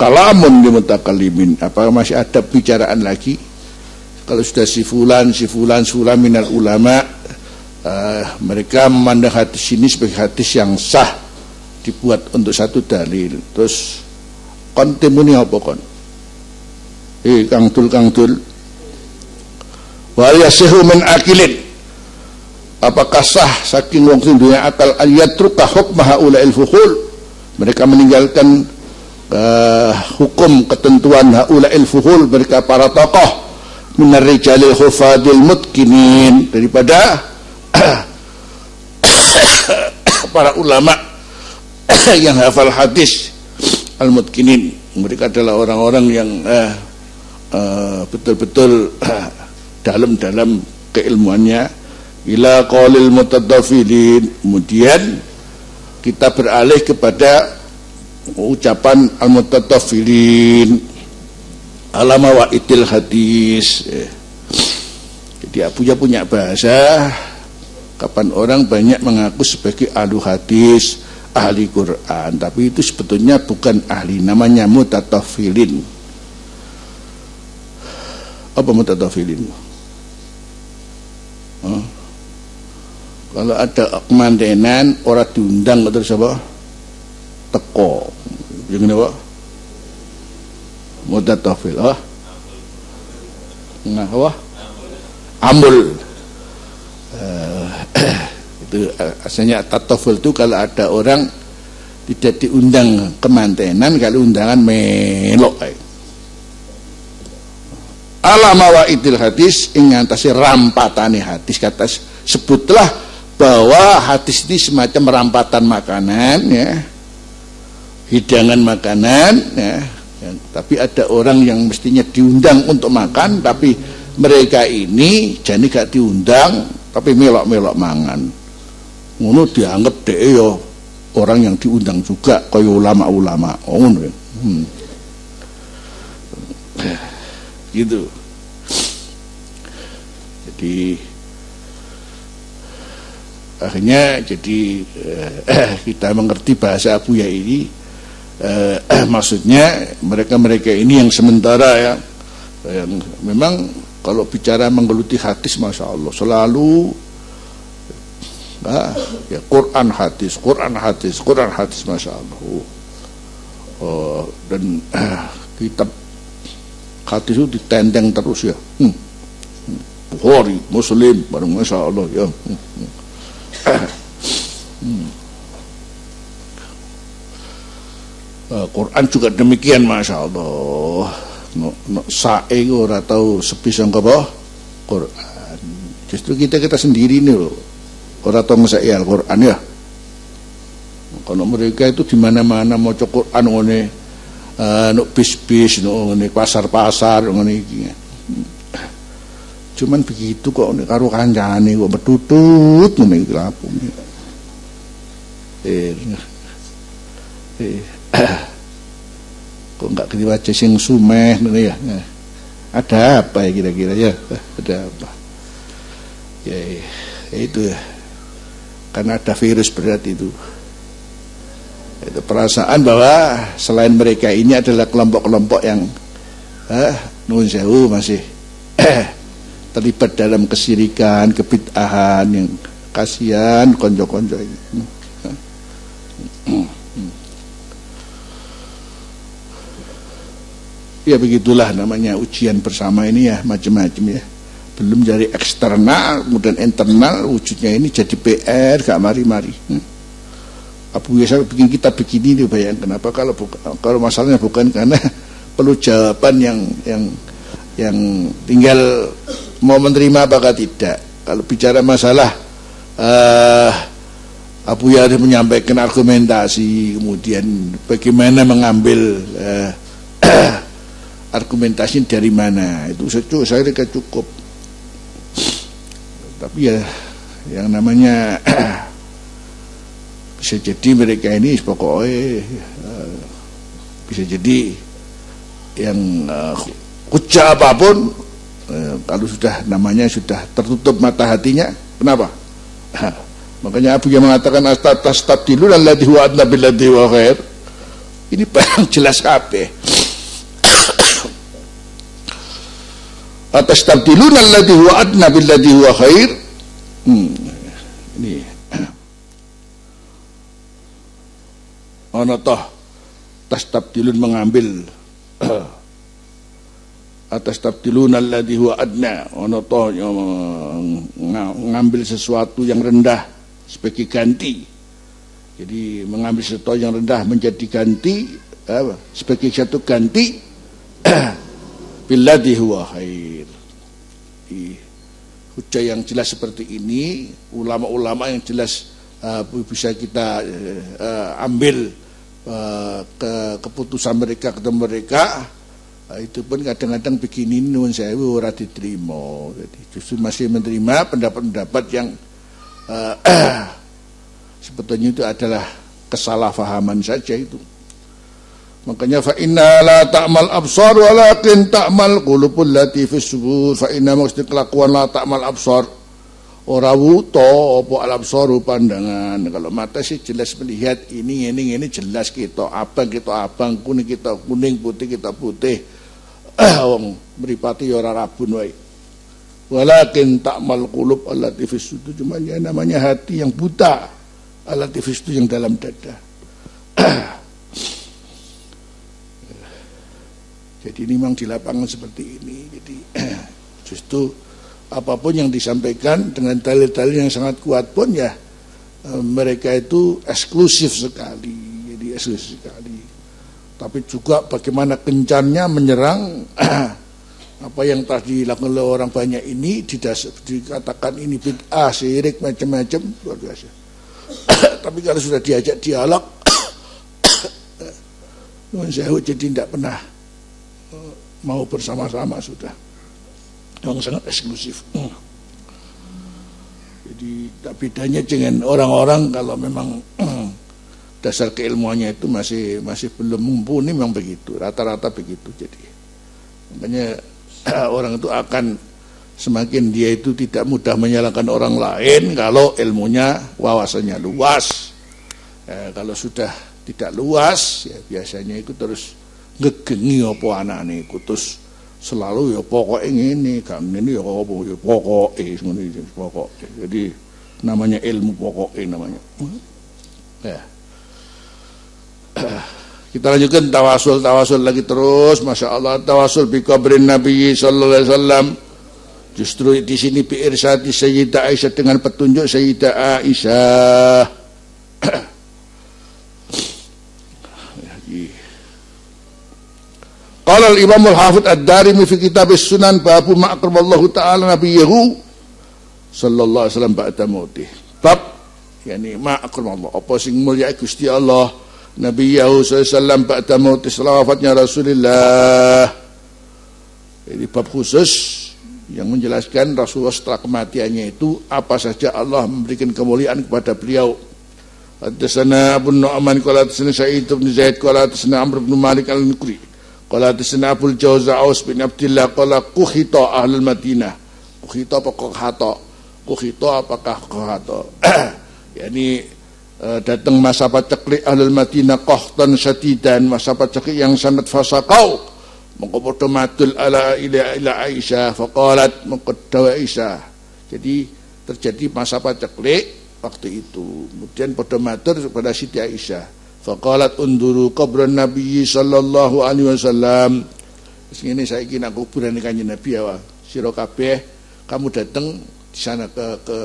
kalamun di mutakalimin apakah masih ada bicaraan lagi? Kalau sudah si fulan si fulan fulan minal ulama uh, mereka memandang hadis ini sebagai hadis yang sah dibuat untuk satu dalil. Terus kontemuni apa kon? Eh kang tul kang tul wal yasihu min akilin. Apakah sah saking wong sing dunia akal? Ayatruka hukma haula fuhul mereka meninggalkan uh, hukum ketentuan haula'il fuhul mereka para tokoh. Minar rijalil khufadil mutkinin daripada para ulama yang hafal hadis al mutkinin mereka adalah orang-orang yang uh, uh, betul-betul dalam-dalam keilmuannya. Ila qalil mutadafilin. Kemudian kita beralih kepada ucapan al-mutatafilin alama wa hadis. Eh. jadi Abuya punya bahasa kapan orang banyak mengaku sebagai ahli hadis ahli Quran. Tapi itu sebetulnya bukan ahli namanya mutatafilin. Apa mutatafilin? Oh. kalau ada kemandenan orang diundang atau siapa? Teko. Yang ini pak. Mudatafil ah nah apa? Ambul uh, itu uh, asalnya tatofil itu kalau ada orang tidak diundang kemantenan kalau undangan melok eh. alama wa idil hadis ingantasi rampatani hadis kata sebutlah bahwa hadis ini semacam rampatan makanan ya hidangan makanan ya, ya, tapi ada orang yang mestinya diundang untuk makan tapi mereka ini jadi gak diundang tapi melok-melok mangan. Ngono dianggap deh yo orang yang diundang juga kaya ulama-ulama. Oh, ngono ya. hmm. gitu. Jadi akhirnya jadi eh, kita mengerti bahasa Abu Ya ini eh, maksudnya mereka-mereka ini yang sementara ya. Yang memang kalau bicara menggeluti hadis masya Allah selalu ah, ya Quran hadis Quran hadis Quran hadis masya Allah oh, dan eh, kitab hadis itu ditendeng terus ya hmm. Bukhari Muslim bareng masya Allah ya hmm. hmm. hmm. Uh, Quran juga demikian Masya Allah no, no, sae ora tahu sepi sangka apa? Quran. Justru kita kita sendiri nih loh ora tahu ngesai Al-Quran ya. Kalau mereka itu di mana-mana mau Quran ngene uh, no bis-bis no ngene pasar-pasar ngene iki. Cuman begitu kok nek karo kancane kok betutut ngene iki eh eh kok nggak dibaca sing sumeh ya? Ada apa ya kira-kira? Ya ada apa? Ya, ya itu ya. Karena ada virus berat itu. Itu perasaan bahwa selain mereka ini adalah kelompok-kelompok yang eh, nun sewu masih eh, terlibat dalam kesirikan, kebitahan yang kasihan konco-konco ini. Ya begitulah namanya ujian bersama ini ya macam-macam ya. Belum dari eksternal kemudian internal wujudnya ini jadi PR gak mari-mari. Hmm. Abu Yasa bikin kita begini nih bayangkan kenapa? Kalau kalau masalahnya bukan karena perlu jawaban yang yang yang tinggal mau menerima apakah tidak. Kalau bicara masalah uh, Abu Yasa menyampaikan argumentasi kemudian bagaimana mengambil uh, argumentasi dari mana. Itu saya kira cukup. Tapi ya yang namanya bisa jadi mereka ini pokoknya uh, bisa jadi yang uh, apa pun uh, kalau sudah namanya sudah tertutup mata hatinya kenapa? Makanya Abu yang mengatakan atas tabdilun alladhi huwa adna billadhi wa khair ini barang jelas kabeh atas tabdilun alladhi huwa adna billadhi huwa khair. Hmm. ini. Ana toh tas tabdilun mengambil. Atas alladhi huwa adna. Ana toh mengambil sesuatu yang rendah sebagai ganti. Jadi mengambil sesuatu yang rendah menjadi ganti apa, sebagai satu ganti billadhi huwa khair. Hujah yang jelas seperti ini ulama-ulama yang jelas uh, bisa kita uh, ambil uh, ke keputusan mereka ketemu mereka itu pun kadang-kadang begini nun saya ora diterima. Jadi justru masih menerima pendapat-pendapat yang uh, sebetulnya itu adalah kesalahpahaman saja itu Makanya fa inna la ta'mal absar walakin ta'mal qulubul lati fis subur. Fa inna mesti kelakuan la ta'mal absar. Ora wuto apa al absaru pandangan. Kalau mata sih jelas melihat ini ini ini jelas kita abang kita abang kuning kita kuning putih kita putih. Wong mripati ya ora rabun wae. Walakin ta'mal qulub allati fis sudur cuma ya namanya hati yang buta allati fis yang dalam dada Jadi ini memang di lapangan seperti ini. Jadi justru apa pun yang disampaikan dengan dalil-dalil yang sangat kuat pun ya eh, mereka itu eksklusif sekali. Jadi eksklusif sekali. Tapi juga bagaimana kencannya menyerang apa yang telah dilakukan oleh orang banyak ini didas, dikatakan ini bid'ah, syirik macam-macam luar biasa. Tapi kalau sudah diajak dialog, saya jadi tidak pernah mau bersama-sama sudah. Yang sangat eksklusif. Jadi tak bedanya dengan orang-orang kalau memang dasar keilmuannya itu masih masih belum mumpuni memang begitu. Rata-rata begitu jadi. Makanya orang itu akan semakin dia itu tidak mudah menyalahkan orang lain kalau ilmunya wawasannya luas. Eh, kalau sudah tidak luas ya biasanya itu terus ngegengi apa anane iku? Terus selalu ya pokoke ngene gak ngene ya apa? Ya iki pokoke. Jadi namanya ilmu pokoke namanya. Ya. Kita lanjutkan tawasul tawasul lagi terus. Masya Allah tawasul bi kabrin Nabi sallallahu alaihi wasallam. Justru di sini bi irsati Sayyidah Aisyah dengan petunjuk Sayyidah Aisyah Qala al-Imam al-Hafidh ad-Darimi fi kitab sunan babu ma akramallahu ta'ala nabiyahu sallallahu alaihi wasallam ba'da mautih. Bab yani ma akramallahu apa sing mulya Gusti Allah nabiyahu sallallahu alaihi wasallam ba'da mautih setelah wafatnya Rasulullah. Ini bab khusus yang menjelaskan Rasulullah setelah kematiannya itu apa saja Allah memberikan kemuliaan kepada beliau. Haddatsana Abu Nu'man qala haddatsana Sa'id bin Zaid qala haddatsana Amr bin Malik al-Nukri Qala hadisna Abdul Jauza Aus bin Abdullah qala kuhita ahlul Madinah. Kuhita apa kuhata? Kuhita apakah kuhata? yakni uh, datang masa paceklik ahlul Madinah qahtan syadidan masa paceklik yang sangat fasakau mengko padha matul ala ila ila Aisyah faqalat mengko Aisyah. Jadi terjadi masa paceklik waktu itu. Kemudian padha matur kepada Siti Aisyah. Faqalat unduru kubran Nabi sallallahu alaihi wasallam. Ini saya aku kuburan kanjeng Nabi ya. Sira kabeh kamu datang di sana ke, ke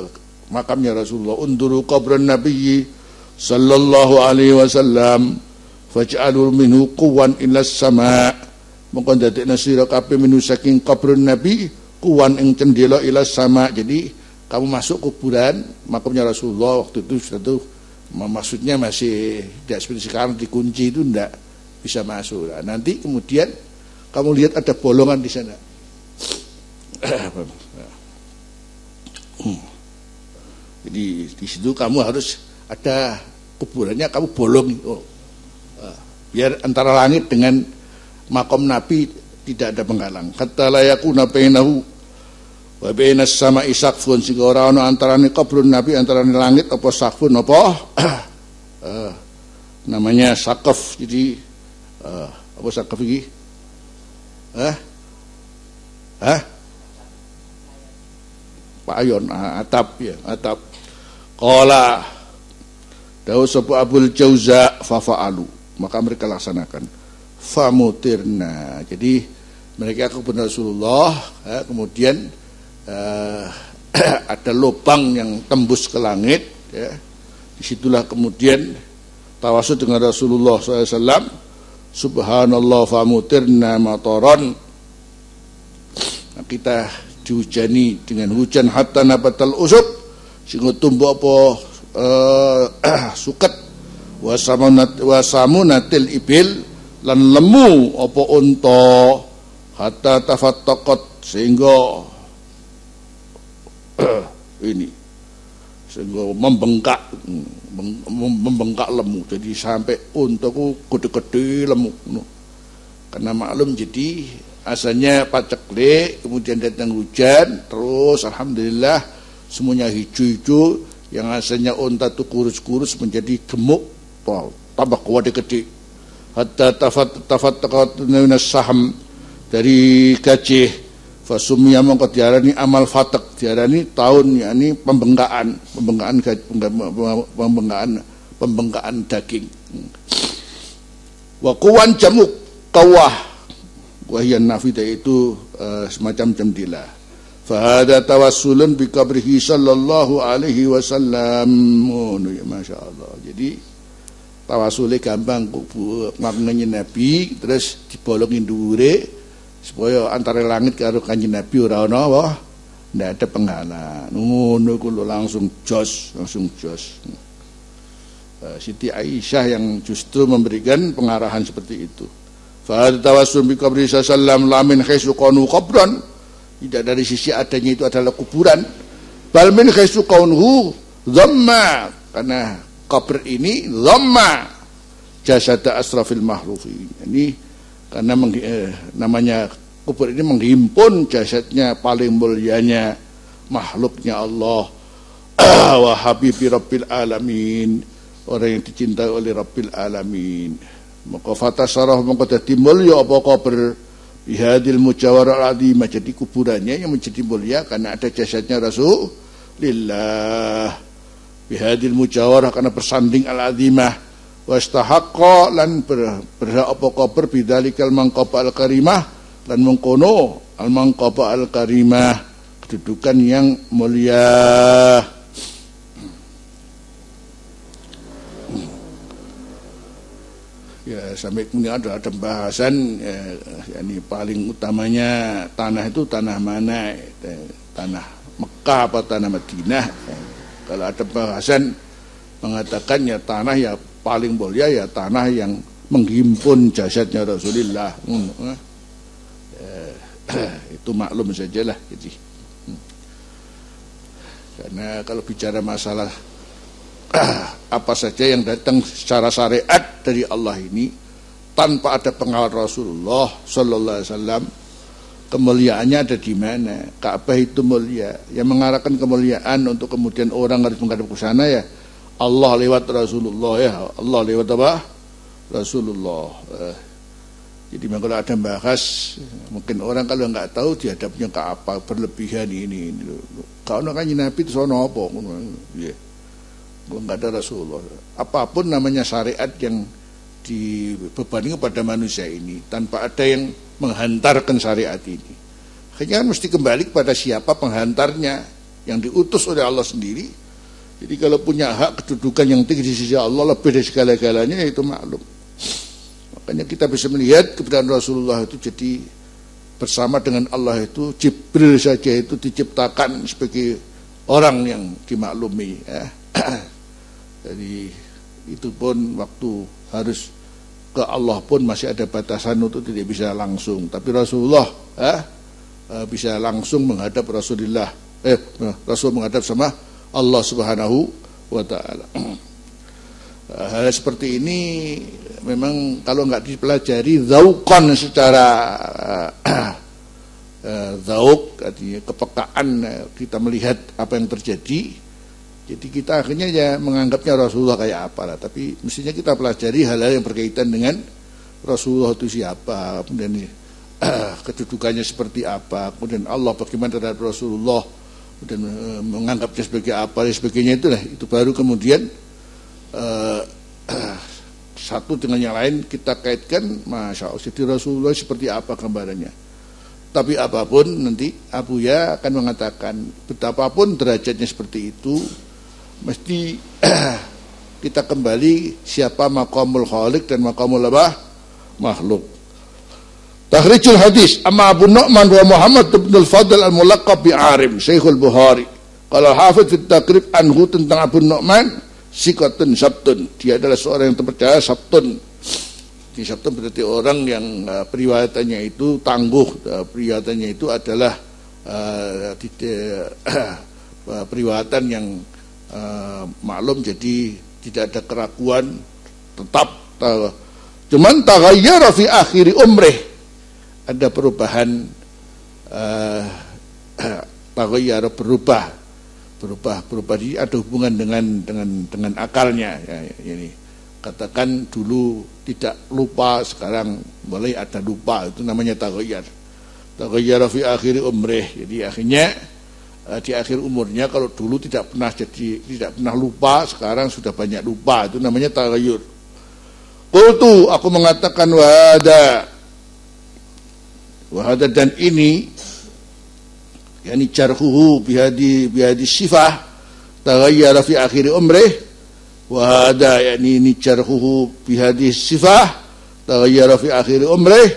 makamnya Rasulullah. Unduru kubran Nabi sallallahu alaihi wasallam. Faj'alul minhu quwan ila sama. Mongko dadekna sira kabeh minu saking kuburan Nabi kuwan ing cendela ila sama. Jadi kamu masuk kuburan makamnya Rasulullah waktu itu sudah tuh maksudnya masih tidak seperti sekarang dikunci itu tidak bisa masuk. Nah, nanti kemudian kamu lihat ada bolongan di sana. Jadi di situ kamu harus ada kuburannya kamu bolong oh. biar antara langit dengan makom Nabi tidak ada penghalang. Kata layakuna bainahu wa bainas sama isakfun sehingga orang antara ni kuburan Nabi antara ni langit apa sakfun apa uh, namanya sakaf jadi uh, apa sakaf ini? Hah? Hah? Payon, ah, atap ya, atap. Qala Dawu sapa Abul Jauza fafa'alu. Maka mereka laksanakan. Famutirna. Jadi mereka kepada Rasulullah ya, kemudian uh, ada lubang yang tembus ke langit ya. Di situlah kemudian tawasud dengan Rasulullah SAW Subhanallah famutirna matoron nah, kita dihujani dengan hujan hatta nabatal usub sehingga tumbuh apa uh, suket wasamunat wasamunatil ibil lan lemu apa unta hatta tafattaqat sehingga ini sehingga membengkak membengkak lemu jadi sampai untaku gede-gede lemu karena maklum jadi asalnya paceklik kemudian datang hujan terus alhamdulillah semuanya hijau-hijau yang asalnya unta itu kurus-kurus menjadi gemuk tambah kuat gede hatta tafat tafat saham dari gajih fasumia mongko diarani amal fatak diarani tahun yakni pembengkaan pembengkaan pembengkaan pembengkaan daging. Wa kuwan jamuk kawah. Wahian nafida itu uh, semacam jemdilah Fahada tawassulun bi kabrihi sallallahu alaihi wasallam. Ya masyaallah. Jadi tawasule gampang maknanya Nabi terus dibolongin dhuwure supaya antara langit karo kanjeng Nabi ora ana apa ndak ada penghalang. Ngono kulo langsung jos, langsung jos. Uh, Siti Aisyah yang justru memberikan pengarahan seperti itu. Fahada tawassul bi alaihi wasallam lamin khaisu qanu qabran tidak dari sisi adanya itu adalah kuburan bal min khaisu kaunhu dhamma karena kabr ini dhamma jasad asrafil mahlufin ini karena meng, eh, namanya kubur ini menghimpun jasadnya paling mulianya makhluknya Allah. Wa habibi rabbil alamin. Orang yang dicintai oleh rabbil alamin. Maka fatasarah maka dadi mulya apa kubur bihadil mujawarah azimah jadi kuburannya yang menjadi mulia karena ada jasadnya Rasulullah. Bihadil mujawarah karena bersanding al azimah wastahaqqa lan berhak apa kabar bidzalikal mangqaba al karimah lan mengkono al mangqaba al karimah kedudukan yang mulia ya sampai kemudian ada ada pembahasan ya, ini paling utamanya tanah itu tanah mana ya, tanah Mekah apa tanah Madinah ya. kalau ada pembahasan mengatakan ya tanah ya paling mulia ya tanah yang menghimpun jasadnya Rasulullah eh. ya, itu maklum saja lah jadi hmm. karena kalau bicara masalah apa saja yang datang secara syariat dari Allah ini tanpa ada pengawal Rasulullah Sallallahu Alaihi Wasallam kemuliaannya ada di mana Ka'bah itu mulia yang mengarahkan kemuliaan untuk kemudian orang harus menghadap ke sana ya Allah lewat Rasulullah ya Allah lewat apa Rasulullah eh, jadi kalau ada bahas mungkin orang kalau nggak tahu dihadapnya ke apa berlebihan ini ini kalau kan Nabi itu sono apa ya nggak ada Rasulullah. Apa pun namanya syariat yang dibebani kepada manusia ini tanpa ada yang menghantarkan syariat ini. Akhirnya mesti kembali kepada siapa penghantarnya yang diutus oleh Allah sendiri. Jadi kalau punya hak kedudukan yang tinggi di sisi Allah lebih dari segala-galanya itu maklum. Makanya kita bisa melihat keberadaan Rasulullah itu jadi bersama dengan Allah itu Jibril saja itu diciptakan sebagai orang yang dimaklumi ya. Jadi itu pun waktu harus ke Allah pun masih ada batasan untuk tidak bisa langsung. Tapi Rasulullah eh, bisa langsung menghadap Rasulullah. Eh, Rasul menghadap sama Allah Subhanahu wa taala. Hal seperti ini memang kalau nggak dipelajari zaukon secara uh, zauk artinya kepekaan kita melihat apa yang terjadi jadi kita akhirnya ya menganggapnya Rasulullah kayak apa lah tapi mestinya kita pelajari hal-hal yang berkaitan dengan Rasulullah itu siapa kemudian uh, kedudukannya seperti apa kemudian Allah bagaimana terhadap Rasulullah dan uh, menganggapnya sebagai apa dan sebagainya itulah. Itu baru kemudian uh, satu dengan yang lain kita kaitkan Masya Allah Siti Rasulullah seperti apa gambarannya. Tapi apa pun nanti Abu Ya akan mengatakan betapapun derajatnya seperti itu mesti kita kembali siapa makamul khalik dan makamul apa? Makhluk Takhrijul hadis. Amma Abu Nu'man wa Muhammad bin al-Fadl al-Mulaqab bi Arim Syekhul Bukhari. Kalau Hafidh fit Takrib anhu tentang Abu Nu'man sikotun sabtun. Dia adalah seorang yang terpercaya sabtun. Di sabtun berarti orang yang uh, periwayatannya itu tangguh uh, periwayatannya itu adalah uh, uh, periwayatan yang uh, maklum jadi tidak ada keraguan tetap uh, cuman taghayyara fi akhiri umrih ada perubahan uh, taghayyara berubah berubah berubah. Ini ada hubungan dengan dengan dengan akalnya ya, ya, ini. Katakan dulu tidak lupa sekarang mulai ada lupa. Itu namanya tagoyar tagoyar fi akhir umrih jadi akhirnya eh, di akhir umurnya kalau dulu tidak pernah jadi tidak pernah lupa sekarang sudah banyak lupa. Itu namanya tagoyur Kultu aku mengatakan wahada wahada dan ini yani jarhuhu bihadi bihadi sifah taghayyara fi akhir umrih. Wa hada yani ini jarhuhu bihadi sifah taghayyara fi akhir umrih.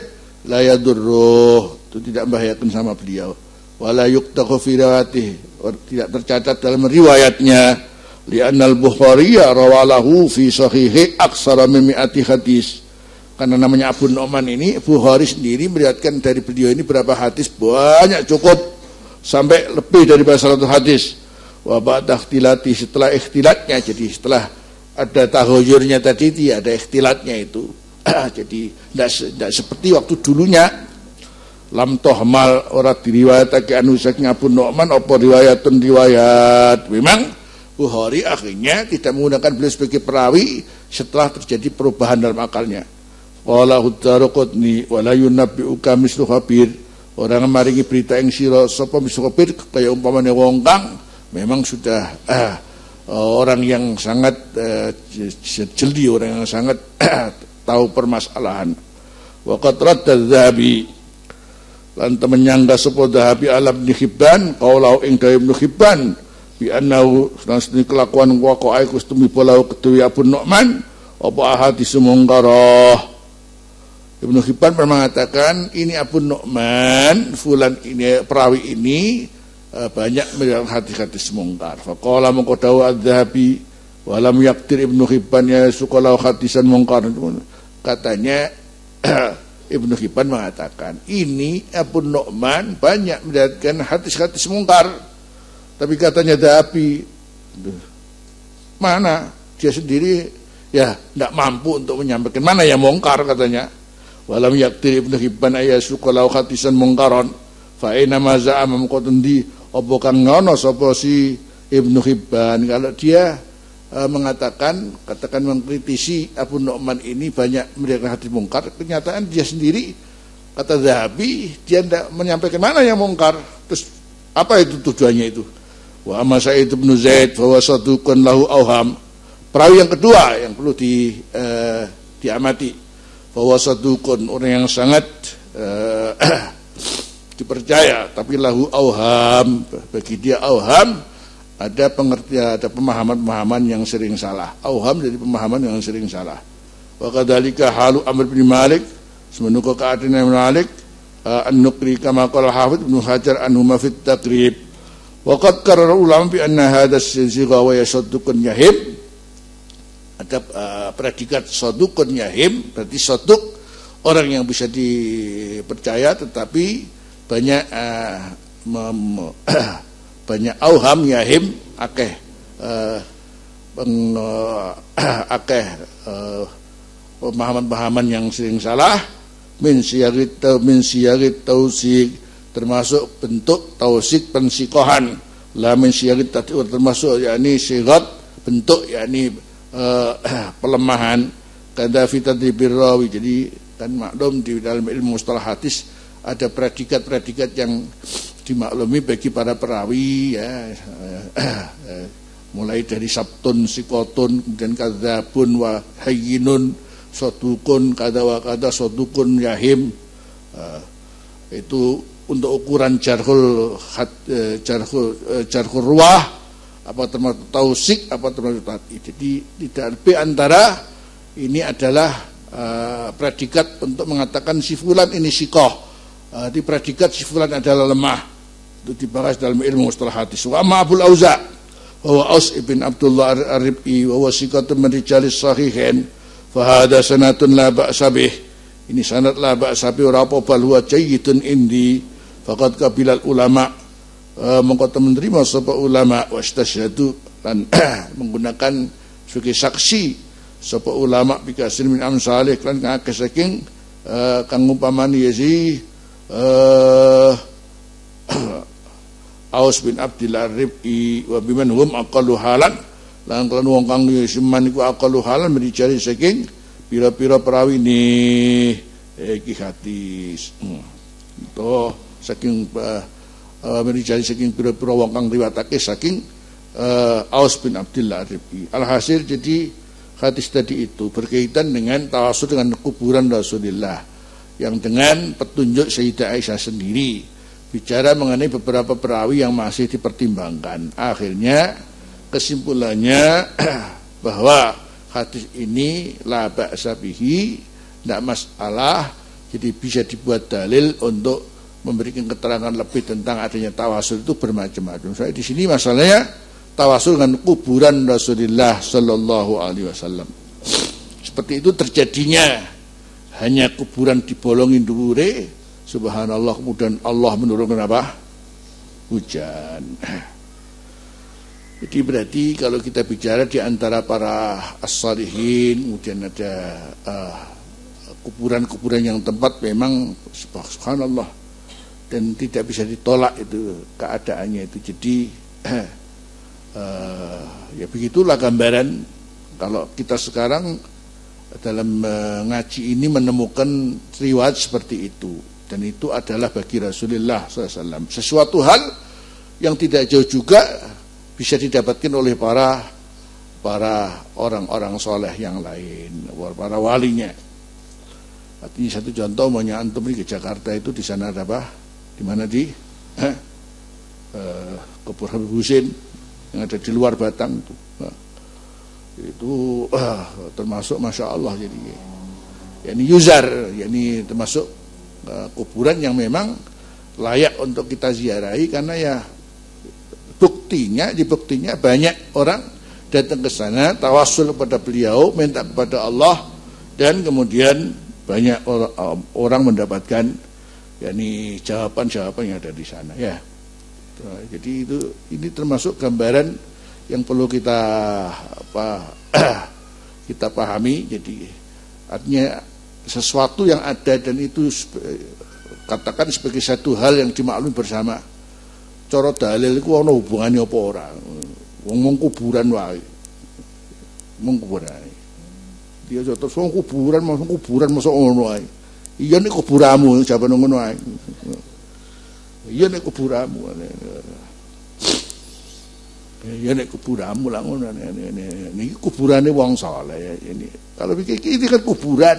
La yadurruh. Itu tidak membahayakan sama beliau. Wala yuqtahu fi tidak tercatat dalam riwayatnya. Li'anna al-Bukhari rawalahu fi sahihi aksara min mi'ati hadis karena namanya Abu Nu'man ini Bukhari sendiri meriwayatkan dari beliau ini berapa hadis? Banyak cukup. Sampai lebih dari satu hadis. Wa ba'da setelah ikhtilatnya jadi setelah ada tahuyurnya tadi itu ada ikhtilatnya itu. Jadi tidak seperti waktu dulunya. Lam tohmal ora diriwayatake anu saking Abu Nu'man apa riwayatun riwayat? Memang Bukhari akhirnya tidak menggunakan beliau sebagai perawi setelah terjadi perubahan dalam akalnya qala hudaruqutni wala yunabbi'uka mislu khabir. Orang maringi berita yang sira sapa misopir kaya umpamane wong kang memang sudah uh, orang yang sangat uh, jeli orang yang sangat uh, tahu permasalahan. Waqad radda dzahabi lan menyangga sapa dzahabi alam ibn Hibban? Qaulau ing dawe ibn Hibban bi annahu sanesune kelakuan wa qae kustumi pola ketuwi Abu Nu'man. Apa ahadis mungkarah Ibnu Hibban pernah mengatakan ini Abu Nu'man fulan ini perawi ini uh, banyak melihat hadis-hadis mungkar. Faqala mengko dawu adz-Dzahabi walam yaktir Ibnu Hibban ya sukalau hadisan mungkar. Katanya Ibnu Hibban mengatakan ini Abu Nu'man banyak melihatkan hadis-hadis mungkar. Tapi katanya Dzahabi mana dia sendiri ya tidak mampu untuk menyampaikan mana yang mungkar katanya walam yaktir ibnu hibban ayasuka lau khatisan mungkaron fa ina ma za'ama di. Apa kang ngono sapa si ibnu hibban? Kalau dia e, mengatakan katakan mengkritisi Abu Nu'man ini banyak melihat hadis mungkar kenyataan dia sendiri kata Zahabi dia tidak menyampaikan mana yang mungkar. Terus apa itu tujuannya itu? Wa amma Sa'id bin Zaid fa wasadukun lahu auham perawi yang kedua yang perlu di eh, diamati bahwa sadukun orang yang sangat uh, dipercaya tapi lahu auham bagi dia auham ada pengertian ada pemahaman-pemahaman yang sering salah. Auham jadi pemahaman yang sering salah. Wa kadzalika halu Amr bin Malik semenuka keadaan Malik uh, an-Nukri kama qala Hafidz Ibnu Hajar anhu ma fit taqrib. Wa qad qarara ulama bi anna hadha sigha wa yahib ada uh, predikat sodukun yahim berarti soduk orang yang bisa dipercaya tetapi banyak uh, mem, banyak auham yahim akeh uh, peng, uh, akeh uh, pemahaman-pemahaman yang sering salah min siyarit min siyarit tausik termasuk bentuk tausik pensikohan. La min siyarit termasuk yakni sirat bentuk yakni uh, pelemahan kada di birrawi. Jadi kan maklum di dalam ilmu mustalah hadis ada predikat-predikat yang dimaklumi bagi para perawi ya. Mulai dari sabtun sikotun kemudian kadzabun wa hayyinun sodukun kada wa kada sodukun yahim. Uh, itu untuk ukuran jarhul uh, jarhul jarhul ruah apa termasuk tausik apa termasuk tati jadi tidak lebih antara ini adalah uh, predikat untuk mengatakan si fulan ini sikoh. Uh, di predikat si fulan adalah lemah. Itu dibahas dalam ilmu mustalah hadis. Wa ma Abul Auza. Wa Aus ibn Abdullah Ar-Rib'i. Wa wasikatun min rijalis sahihin. Fa hadha sanatun la ba'sa bih. Ini sanad la ba'sa bih. Ora apa bal huwa jayyidun indi. Faqad kabilal ulama mengkota menerima sapa ulama wastasyhadu dan menggunakan sebagai saksi sapa ulama bikasin min amsalih kan ngakeh saking uh, kang umpamani ya si Aus bin Abdillah Rib'i wa biman hum aqallu halan. Lan kan wong kang siman iku aqallu halan mencari saking pira-pira perawi ni. Iki hadis. Hmm. to saking uh, uh, mencari saking pira-pira wong kang riwayatake saking uh, Aus bin Abdillah Rib'i alhasil jadi hadis tadi itu berkaitan dengan tawasul dengan kuburan Rasulullah yang dengan petunjuk Sayyidah Aisyah sendiri bicara mengenai beberapa perawi yang masih dipertimbangkan. Akhirnya kesimpulannya bahwa hadis ini la ba'sa bihi, tidak masalah, jadi bisa dibuat dalil untuk memberikan keterangan lebih tentang adanya tawasul itu bermacam-macam. Saya di sini masalahnya tawasul dengan kuburan Rasulullah Shallallahu Alaihi Wasallam. Seperti itu terjadinya hanya kuburan dibolongin dure Subhanallah kemudian Allah menurunkan apa? Hujan. Jadi berarti kalau kita bicara di antara para as-salihin, kemudian ada uh, kuburan-kuburan yang tempat memang subhanallah dan tidak bisa ditolak itu keadaannya itu. Jadi uh, ya begitulah gambaran kalau kita sekarang dalam uh, ngaji ini menemukan riwayat seperti itu dan itu adalah bagi Rasulullah SAW sesuatu hal yang tidak jauh juga bisa didapatkan oleh para para orang-orang soleh yang lain, para walinya. Artinya satu contoh, maunya antum di Jakarta itu di sana ada apa? Di mana di? Eh, eh, Habib Husin yang ada di luar Batang itu. Nah, itu eh, termasuk masya Allah jadi. Yani yuzar, yani termasuk Eh, kuburan yang memang layak untuk kita ziarahi karena ya buktinya di buktinya banyak orang datang ke sana tawasul kepada beliau minta kepada Allah dan kemudian banyak orang, orang mendapatkan yakni jawaban-jawaban yang ada di sana ya jadi itu ini termasuk gambaran yang perlu kita apa kita pahami jadi artinya sesuatu yang ada dan itu katakan sebagai satu hal yang dimaklumi bersama. Coro dalil itu ana hubungannya apa orang Wong kuburan wae. Mung kuburan. Dia wong kuburan masuk kuburan masuk ngono wae. Iya nek kuburamu jawaban ngono wae. Iya nek kuburamu. Ya nek kuburamu lah ini kuburane wong saleh ini. Kalau pikir ini kan kuburan.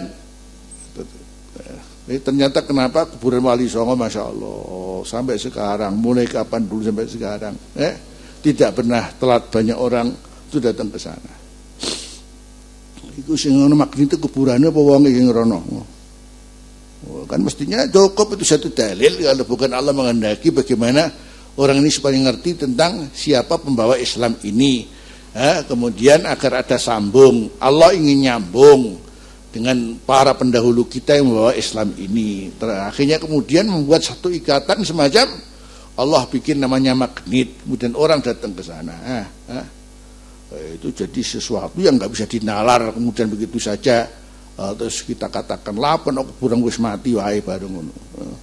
Eh, ternyata kenapa kuburan Wali Songo Masya Allah sampai sekarang mulai kapan dulu sampai sekarang eh tidak pernah telat banyak orang itu datang ke sana. Iku sing ngono itu kuburannya apa wong iki ngrono. Oh, kan mestinya cukup itu satu dalil. Kalau bukan Allah menghendaki bagaimana orang ini supaya ngerti tentang siapa pembawa Islam ini. Eh, kemudian agar ada sambung. Allah ingin nyambung dengan para pendahulu kita yang membawa Islam ini. Akhirnya kemudian membuat satu ikatan semacam Allah bikin namanya magnet. Kemudian orang datang ke sana. Eh, eh. itu jadi sesuatu yang nggak bisa dinalar. Kemudian begitu saja terus kita katakan lapan aku kurang wis mati wae bareng ngono uh,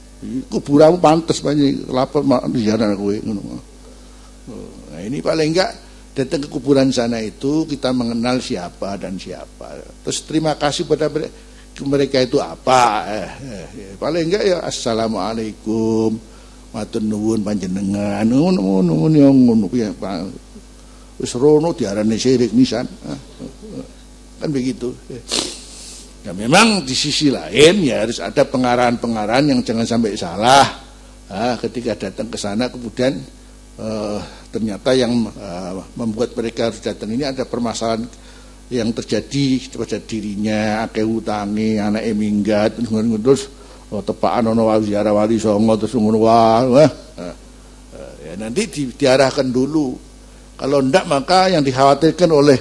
kuburanmu pantas banyak lapor ziarah kowe ngono uh, nah ini paling enggak datang ke kuburan sana itu kita mengenal siapa dan siapa. Terus terima kasih pada mereka itu apa? Eh, eh, eh. paling enggak ya assalamualaikum, matur nuwun panjenengan, ngono ngono ngono ya Wis rono diarani syirik nisan. Eh, eh, kan begitu. Ya memang di sisi lain ya harus ada pengarahan-pengarahan yang jangan sampai salah. Nah, ketika datang ke sana kemudian uh, ternyata yang uh, membuat mereka harus datang ini ada permasalahan yang terjadi pada dirinya akeh utangi anak minggat terus oh, tepaan ono ziarah wali songo terus ngono wah. Uh, ya nanti di, diarahkan dulu. Kalau ndak maka yang dikhawatirkan oleh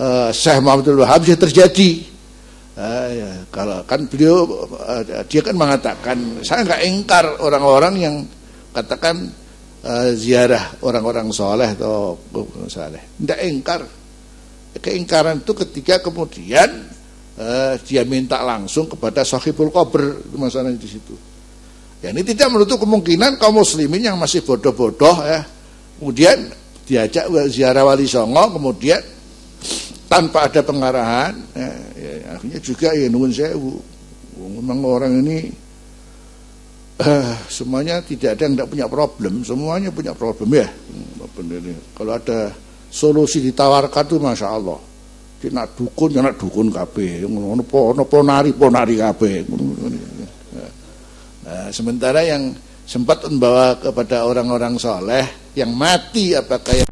uh, Syekh Muhammadul Wahab bisa terjadi uh, ya, kalau kan beliau uh, dia kan mengatakan saya nggak ingkar orang-orang yang katakan uh, ziarah orang-orang soleh atau soleh. Tidak ingkar. Keingkaran itu ketika kemudian uh, dia minta langsung kepada sahibul itu masalahnya di situ. Ya ini tidak menutup kemungkinan kaum muslimin yang masih bodoh-bodoh ya kemudian diajak ziarah wali songo kemudian tanpa ada pengarahan ya, ya, akhirnya juga ya nunggu sewu memang orang ini uh, semuanya tidak ada yang tidak punya problem, semuanya punya problem ya. Kalau ada solusi ditawarkan tuh masya Allah. Dia nak dukun, ya nak dukun kape, nopo nopo nari, ponari kape. Nah, sementara yang sempat membawa kepada orang-orang soleh yang mati apakah yang